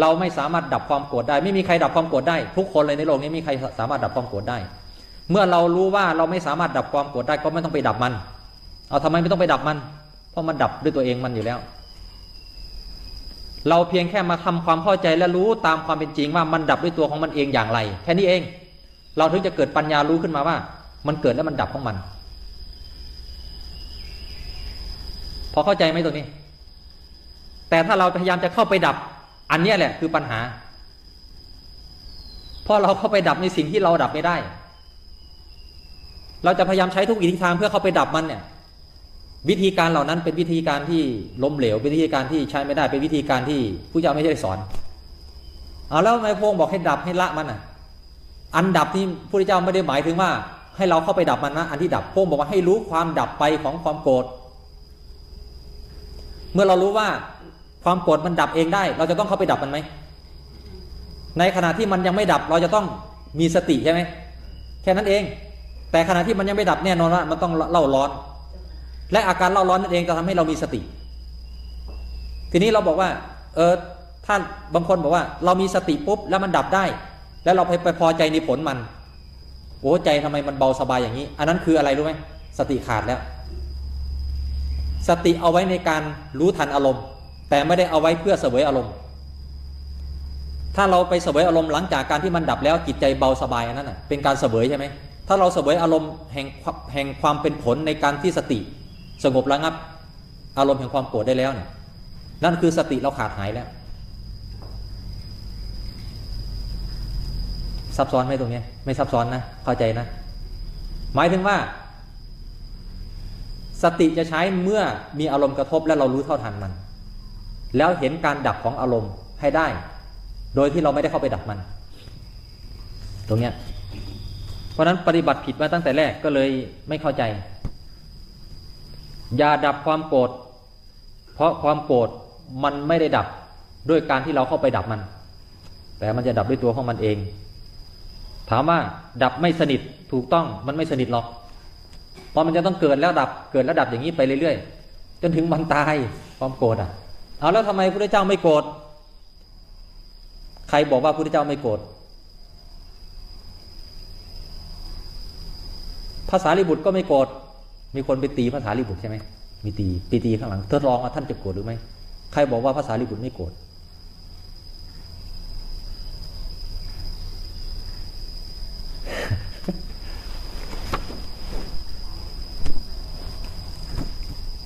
เราไม่สามารถดับความโกรธได้ ไม่มีใครดับความโกรธได้ ทุกคนเลยในโลกนี้มีใครสามารถดับความโกรธได้ เมื่อเรารู้ว่าเราไม่สามารถดับความโกรธได้ก็ไม่ต้องไปดับมัน เอาทำไมไม่ต้องไปดับมัน ราะมันดับด้วยตัวเองมันอยู่แล้ว เราเพียงแค่มาทำความเข้าใจและรู้ตามความเป็นจริงว่ามันดับด้วยตัวของมันเองอย่างไร แค่นี้เอง เราถึงจะเกิดปัญญารู้ขึ้นมาว่า มันเกิดแล้วมันดับของมัน พอเข้าใจไหมตรงนี้ แต่ถ้าเราพยายามจะเข้าไปดับ อันนี้แหละคือปัญหาเพราะเราเข้าไปดับในสิ่งที่เราดับไม่ได้ เราจะพยายามใช้ทุกวิธีทางเพื่อเข้าไปดับมันเนี่ย วิธีการเหล่านั้นเป็นวิธีการที่ล้มเหลวเป็นวิธีการที่ใช้ไม่ได้เป็นวิธีการที่ผู้เจ้าไม่ได้สอนเอาแล้วทำไมพงค์บอกให้ดับให้ละมันอะ อันดับที่พระเจ้าไม่ได้หมายถึงว่า ให้เราเข้าไปดับมันนะอันที่ดับพงค์บอกว่าให้รู้ความดับไปของความโกรธเมื่อเรารู้ว่าความโกรธมันดับเองได้ เราจะต้องเข้าไปดับมันไหมในขณะที่มันยังไม่ดับเราจะต้องมีสติใช่ไหมแค่นั้นเอง แต่ขณะที่มันยังไม่ดับแน่นอนว่ามันต้องเล่าร้อน และอาการเล่าร้อนนั่นเองจะทำให้เรามีสติ ทีนี้เราบอกว่า เออท่านบางคนบอกว่า เรามีสติปุ๊บแล้วมันดับได้ แล้วเราไปไปพอใจในผลมันโอ้ใจทำไมมันเบาสบายอย่างนี้ อันนั้นคืออะไรรู้ไหมสติขาดแล้ว สติเอาไว้ในการรู้ทันอารมณ์ แต่ไม่ได้เอาไว้เพื่อเสวยอารมณ์ ถ้าเราไปเสวยอารมณ์หลังจากการที่มันดับแล้วจิตใจเบาสบายอันนั้นน่ะเป็นการเสวยใช่ไหมถ้าเราเสวยอารมณ์แห่งแห่งความเป็นผลในการที่สติ สงบระงับ อารมณ์แห่งความโกรธได้แล้วเนี่ยนั่นคือสติเราขาดหายแล้ว ซับซ้อนไหมตรงนี้ ไม่ซับซ้อนนะเข้าใจนะ หมายถึงว่า สติจะใช้เมื่อมีอารมณ์กระทบและเรารู้เท่าทันมัน แล้วเห็นการดับของอารมณ์ให้ได้ โดยที่เราไม่ได้เข้าไปดับมัน ตรงเนี้ยเพราะนั้นปฏิบัติผิดมาตั้งแต่แรกก็เลยไม่เข้าใจ อย่าดับความโกรธเพราะความโกรธมันไม่ได้ดับด้วยการที่เราเข้าไปดับมัน แต่มันจะดับด้วยตัวของมันเอง ถามว่าดับไม่สนิทถูกต้องมันไม่สนิทหรอกเพราะมันจะต้องเกิดแล้วดับเกิดแล้วดับอย่างนี้ไปเรื่อยๆ จนถึงมันตายความโกรธอะเอาแล้วทำไมพระพุทธเจ้าไม่โกรธใครบอกว่าพระพุทธเจ้าไม่โกรธภาษาลิบุตรก็ไม่โกรธ มีคนไปตีภาษาลิบุตรใช่ไหมมีตีไปตีข้างหลังทดลองว่าท่านจะโกรธหรือไม่ใครบอกว่าภาษาลิบุตรไม่โกรธ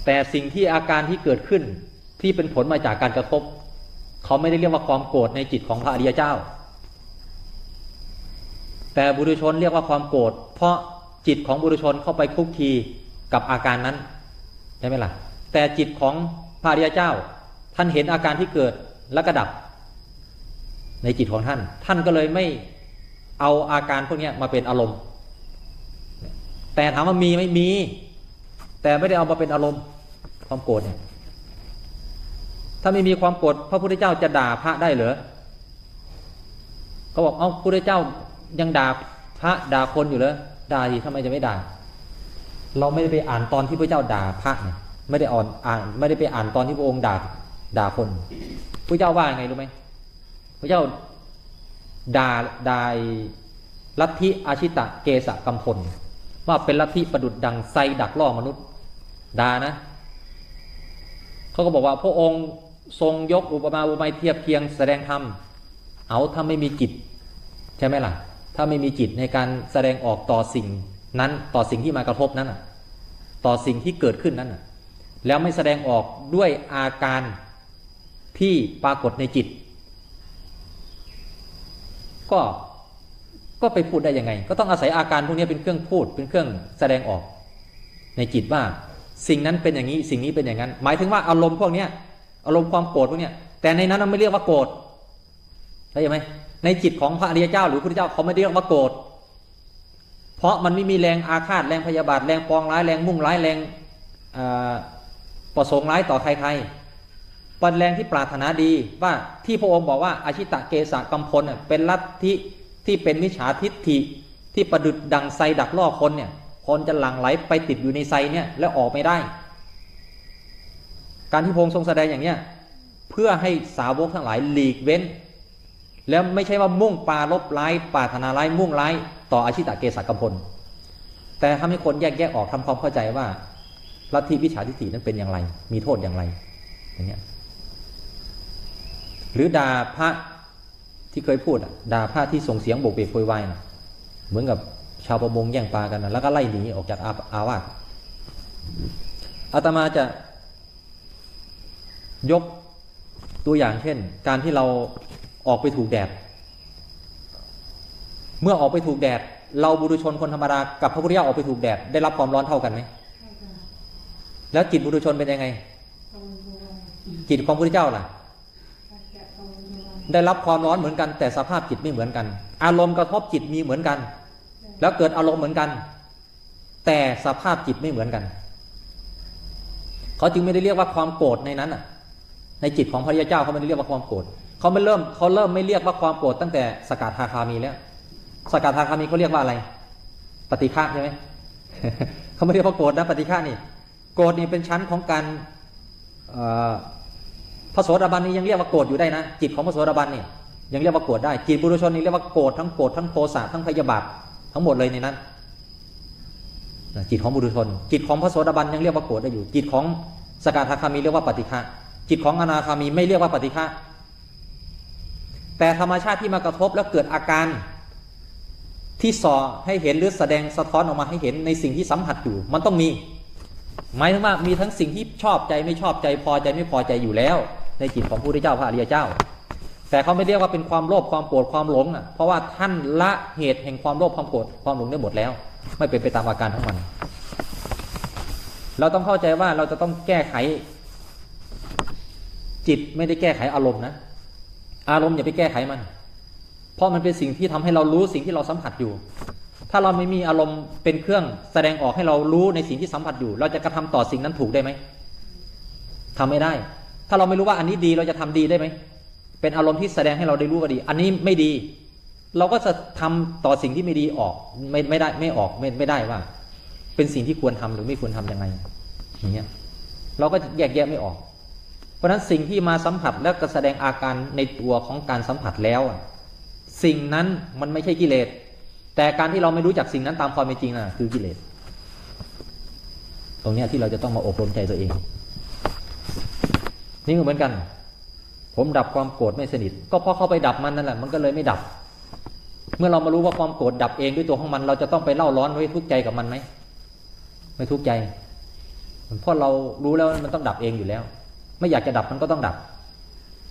แต่สิ่งที่อาการที่เกิดขึ้นที่เป็นผลมาจากการกระทบ เขาไม่ได้เรียกว่าความโกรธในจิตของพระอริยเจ้า แต่บุรุชนเรียกว่าความโกรธเพราะจิตของบุรุชนเข้าไปคุกคี กับอาการนั้นใช่ไหมล่ะ แต่จิตของพระริยเจ้า ท่านเห็นอาการที่เกิดแล้วก็ดับ ในจิตของท่าน ท่านก็เลยไม่เอาอาการพวกนี้มาเป็นอารมณ์ แต่ถามว่ามีไหม่มี แต่ไม่ได้เอามาเป็นอารมณ์ความโกรธเนี่ยถ้าไม่มีความโกรธพระพุทธเจ้าจะด่าพระได้เหรอเขาบอกเอ้าพระพุทธเจ้ายังด่าพระด่าคนอยู่เหรอด่าดิทำไมจะไม่ด่า เราไม่ได้ไปอ่านตอนที่พระเจ้าด่าพระเนี่ยไม่ได้อ่านอ่านไม่ได้ไปอ่านตอนที่พระองค์ด่าด่าคนพระเจ้าว่าไงรู้ไหมพระเจ้าด่าด่าลัทธิอาชิตะเกสะกัมพล ว่าเป็นลัทธิประดุดดังไซดักล่อมนุษย์ด่านะเขาก็บอกว่าพระองค์ทรงยกอุปมาอุปไมยเทียบเคียงแสดงธรรมเอาถ้าไม่มีจิต ใช่ไหมล่ะ ถ้าไม่มีจิตในการแสดงออกต่อสิ่ง นั้นต่อสิ่งที่มากระทบนั้นน่ะต่อสิ่งที่เกิดขึ้นนั้นน่ะแล้วไม่แสดงออกด้วยอาการที่ปรากฏในจิต ก็ก็ไปพูดได้ยังไง ก็ต้องอาศัยอาการพวกนี้เป็นเครื่องพูดเป็นเครื่องแสดงออก ในจิตว่า สิ่งนั้นเป็นอย่างนี้สิ่งนี้เป็นอย่างนั้น หมายถึงว่าอารมณ์พวกเนี้ยอารมณ์ความโกรธพวกเนี้ยแต่ในนั้นมันไม่เรียกว่าโกรธเข้าใจไหมในจิตของพระอริยเจ้า หรือพระพุทธเจ้าเขาไม่เรียกว่าโกรธ เพราะมันไม่มีแรงอาฆาตแรงพยาบาทแรงปองร้ายแรงมุ่งร้ายแรงประสงค์ร้ายต่อใครๆปันแรงที่ปรารถนาดีว่าที่พระองค์บอกว่าอาชิตะเกสะกัมพลเป็นลัทธิที่เป็นมิจฉาทิฏฐิที่ประดุดดังไซดักล่อคนเนี่ยคนจะหลั่งไหลไปติดอยู่ในไซเนี่ยแล้วออกไม่ได้ การที่พระองค์ทรงแสดงอย่างเนี้ยเพื่อให้สาวกทั้งหลายหลีกเว้น แล้วไม่ใช่ว่ามุ่งปาลบร้ายปารถนาร้ายมุ่งร้ายต่ออาชิตะเกสะกัมพล แต่ทำให้คนแยกแยกออกทำความเข้าใจว่าลัทธิวิชาทิฏฐินั้นเป็นอย่างไร มีโทษอย่างไรอย่างเงี้ยหรือด่าพระที่เคยพูดอะด่าพระที่ส่งเสียงโบกเบกโวยวายนะเหมือนกับชาวประมงแย่งปลากันนะแล้วก็ไล่หนีออกจากอาอาวาสอาตมาจะยกตัวอย่างเช่น การที่เรา ออกไปถูกแดด เมื่อออกไปถูกแดด เราบุรุชนคนธรรมดากับพระพุทธเจ้าออกไปถูกแดดได้รับความร้อนเท่ากันไหมใช่ค่ะแล้วจิตบุรุชนเป็นยังไงตรงดูแลจิตของพระพุทธเจ้าล่ะจะตรงดูแลได้รับความร้อนเหมือนกัน แต่สภาพจิตไม่เหมือนกัน อารมณ์กระทบจิตมีเหมือนกัน แล้วเกิดอารมณ์เหมือนกัน แต่สภาพจิตไม่เหมือนกันเขาจึงไม่ได้เรียกว่าความโกรธในนั้นอะ ในจิตของพระพุทธเจ้าเขาไม่ได้เรียกว่าความโกรธ เขาไม่เริ่มเขาเริ่มไม่เรียกว่าความโกรธตั้งแต่สกทาคามีแล้ว สกทาคามีเขาเรียกว่าอะไร ปฏิฆะใช่ไหมเขาไม่เรียกว่าโกรธนะปฏิฆะนี่ โกรธนี่เป็นชั้นของการพระโสดาบันนี่ยังเรียกว่าโกรธอยู่ได้นะจิตของพระโสดาบันนี่ยังเรียกว่าโกรธได้จิตบุรุชนนี่เรียกว่าโกรธทั้งโกรธทั้งโทสะทั้งพยาบาททั้งหมดเลยในนั้นจิตของบุรุชน จิตของพระโสดาบันยังเรียกว่าโกรธได้อยู่ จิตของสกทาคามีเรียกว่าปฏิฆะจิตของอนาคามีไม่เรียกว่าปฏิฆะ แต่ธรรมชาติที่มากระทบแล้วเกิดอาการที่ส่อให้เห็นหรือแสดงสะท้อนออกมาให้เห็นในสิ่งที่สัมผัสอยู่ มันต้องมี หมายถึงว่ามีทั้งสิ่งที่ชอบใจไม่ชอบใจพอใจไม่พอใจอยู่แล้ว ในจิตของพระพุทธเจ้าพระอริยเจ้า แต่เขาไม่เรียกว่าเป็นความโลภความโกรธความหลงอะเพราะว่าท่านละเหตุแห่งความโลภความโกรธความหลงได้หมดแล้ว ไม่เป็นไปตามอาการของมัน เราต้องเข้าใจว่าเราจะต้องแก้ไข จิตไม่ได้แก้ไขอารมณ์นะ อารมณ์อย่าไปแก้ไขมัน เพราะมันเป็นสิ่งที่ทำให้เรารู้สิ่งที่เราสัมผัสอยู่ ถ้าเราไม่มีอารมณ์เป็นเครื่องแสดงออกให้เรารู้ในสิ่งที่สัมผัสอยู่ เราจะกระทำต่อสิ่งนั้นถูกได้ไหมทำไม่ได้ ถ้าเราไม่รู้ว่าอันนี้ดีเราจะทำดีได้ไหม เป็นอารมณ์ที่แสดงให้เราได้รู้ว่าดี อันนี้ไม่ดี เราก็จะทำต่อสิ่งที่ไม่ดีออก ไม่ไม่ได้ไม่ออกไม่ไม่ได้ว่า เป็นสิ่งที่ควรทำหรือไม่ควรทํำยังไงอย่างเงี้ย เราก็แยกแยะไม่ออก เพราะนั้นสิ่งที่มาสัมผัสแล้วก็แสดงอาการในตัวของการสัมผัสแล้ว สิ่งนั้นมันไม่ใช่กิเลส แต่การที่เราไม่รู้จักสิ่งนั้นตามความเป็นจริงน่ะคือกิเลส ตรงนี้ที่เราจะต้องมาอบรมใจตัวเอง นี่ก็เหมือนกัน ผมดับความโกรธไม่สนิท ก็เพราะเข้าไปดับมันนั่นแหละ มันก็เลยไม่ดับ เมื่อเรามารู้ว่าความโกรธดับเองด้วยตัวของมัน เราจะต้องไปเล่าร้อนไว้ทุกข์ใจกับมันไหมไม่ทุกข์ใจ เพราะเรารู้แล้วมันต้องดับเองอยู่แล้ว ไม่อยากจะดับมันก็ต้องดับ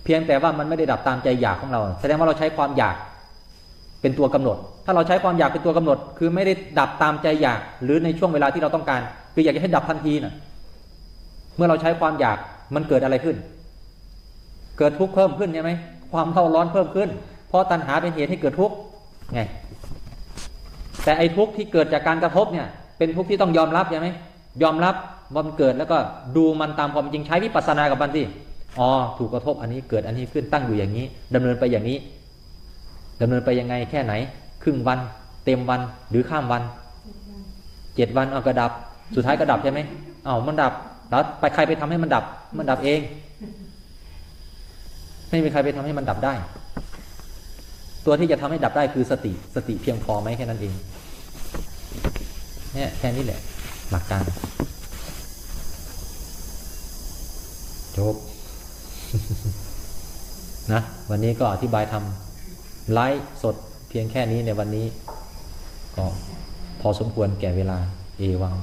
เพียงแต่ว่ามันไม่ได้ดับตามใจอยากของเรา แสดงว่าเราใช้ความอยากเป็นตัวกำหนด ถ้าเราใช้ความอยากเป็นตัวกำหนด คือไม่ได้ดับตามใจอยาก หรือในช่วงเวลาที่เราต้องการ คืออยากจะให้ดับทันทีน่ะ เมื่อเราใช้ความอยากมันเกิดอะไรขึ้น เกิดทุกข์เพิ่มขึ้นใช่ไหมความเท่าร้อนเพิ่มขึ้น เพราะตัณหาเป็นเหตุให้เกิดทุกข์ไง แต่ไอ้ทุกข์ที่เกิดจากการกระทบเนี่ย เป็นทุกข์ที่ต้องยอมรับใช่ไหมยอมรับ มันเกิดแล้วก็ดูมันตามความจริงใช้วิปัสสนากับมันสิอ๋อถูกกระทบอันนี้เกิดอันนี้ขึ้นตั้งอยู่อย่างนี้ดำเนินไปอย่างนี้ดำเนินไปยังไงแค่ไหน ครึ่งวัน เต็มวันหรือข้ามวันเจ็ดวันเอากระดับ สุดท้ายก็ดับใช่ไหมเอามันดับแล้วไปใครไปทำให้มันดับ มันดับเอง ไม่มีใครไปทำให้มันดับได้ ตัวที่จะทำให้ดับได้คือสติสติเพียงพอไหมแค่นั้นเองเนี่ยแค่นี้แหละ หลักการ จบนะวันนี้ก็อธิบายทำไลฟ์สดเพียงแค่นี้ในวันนี้ ก็พอสมควรแก่เวลา เอวัง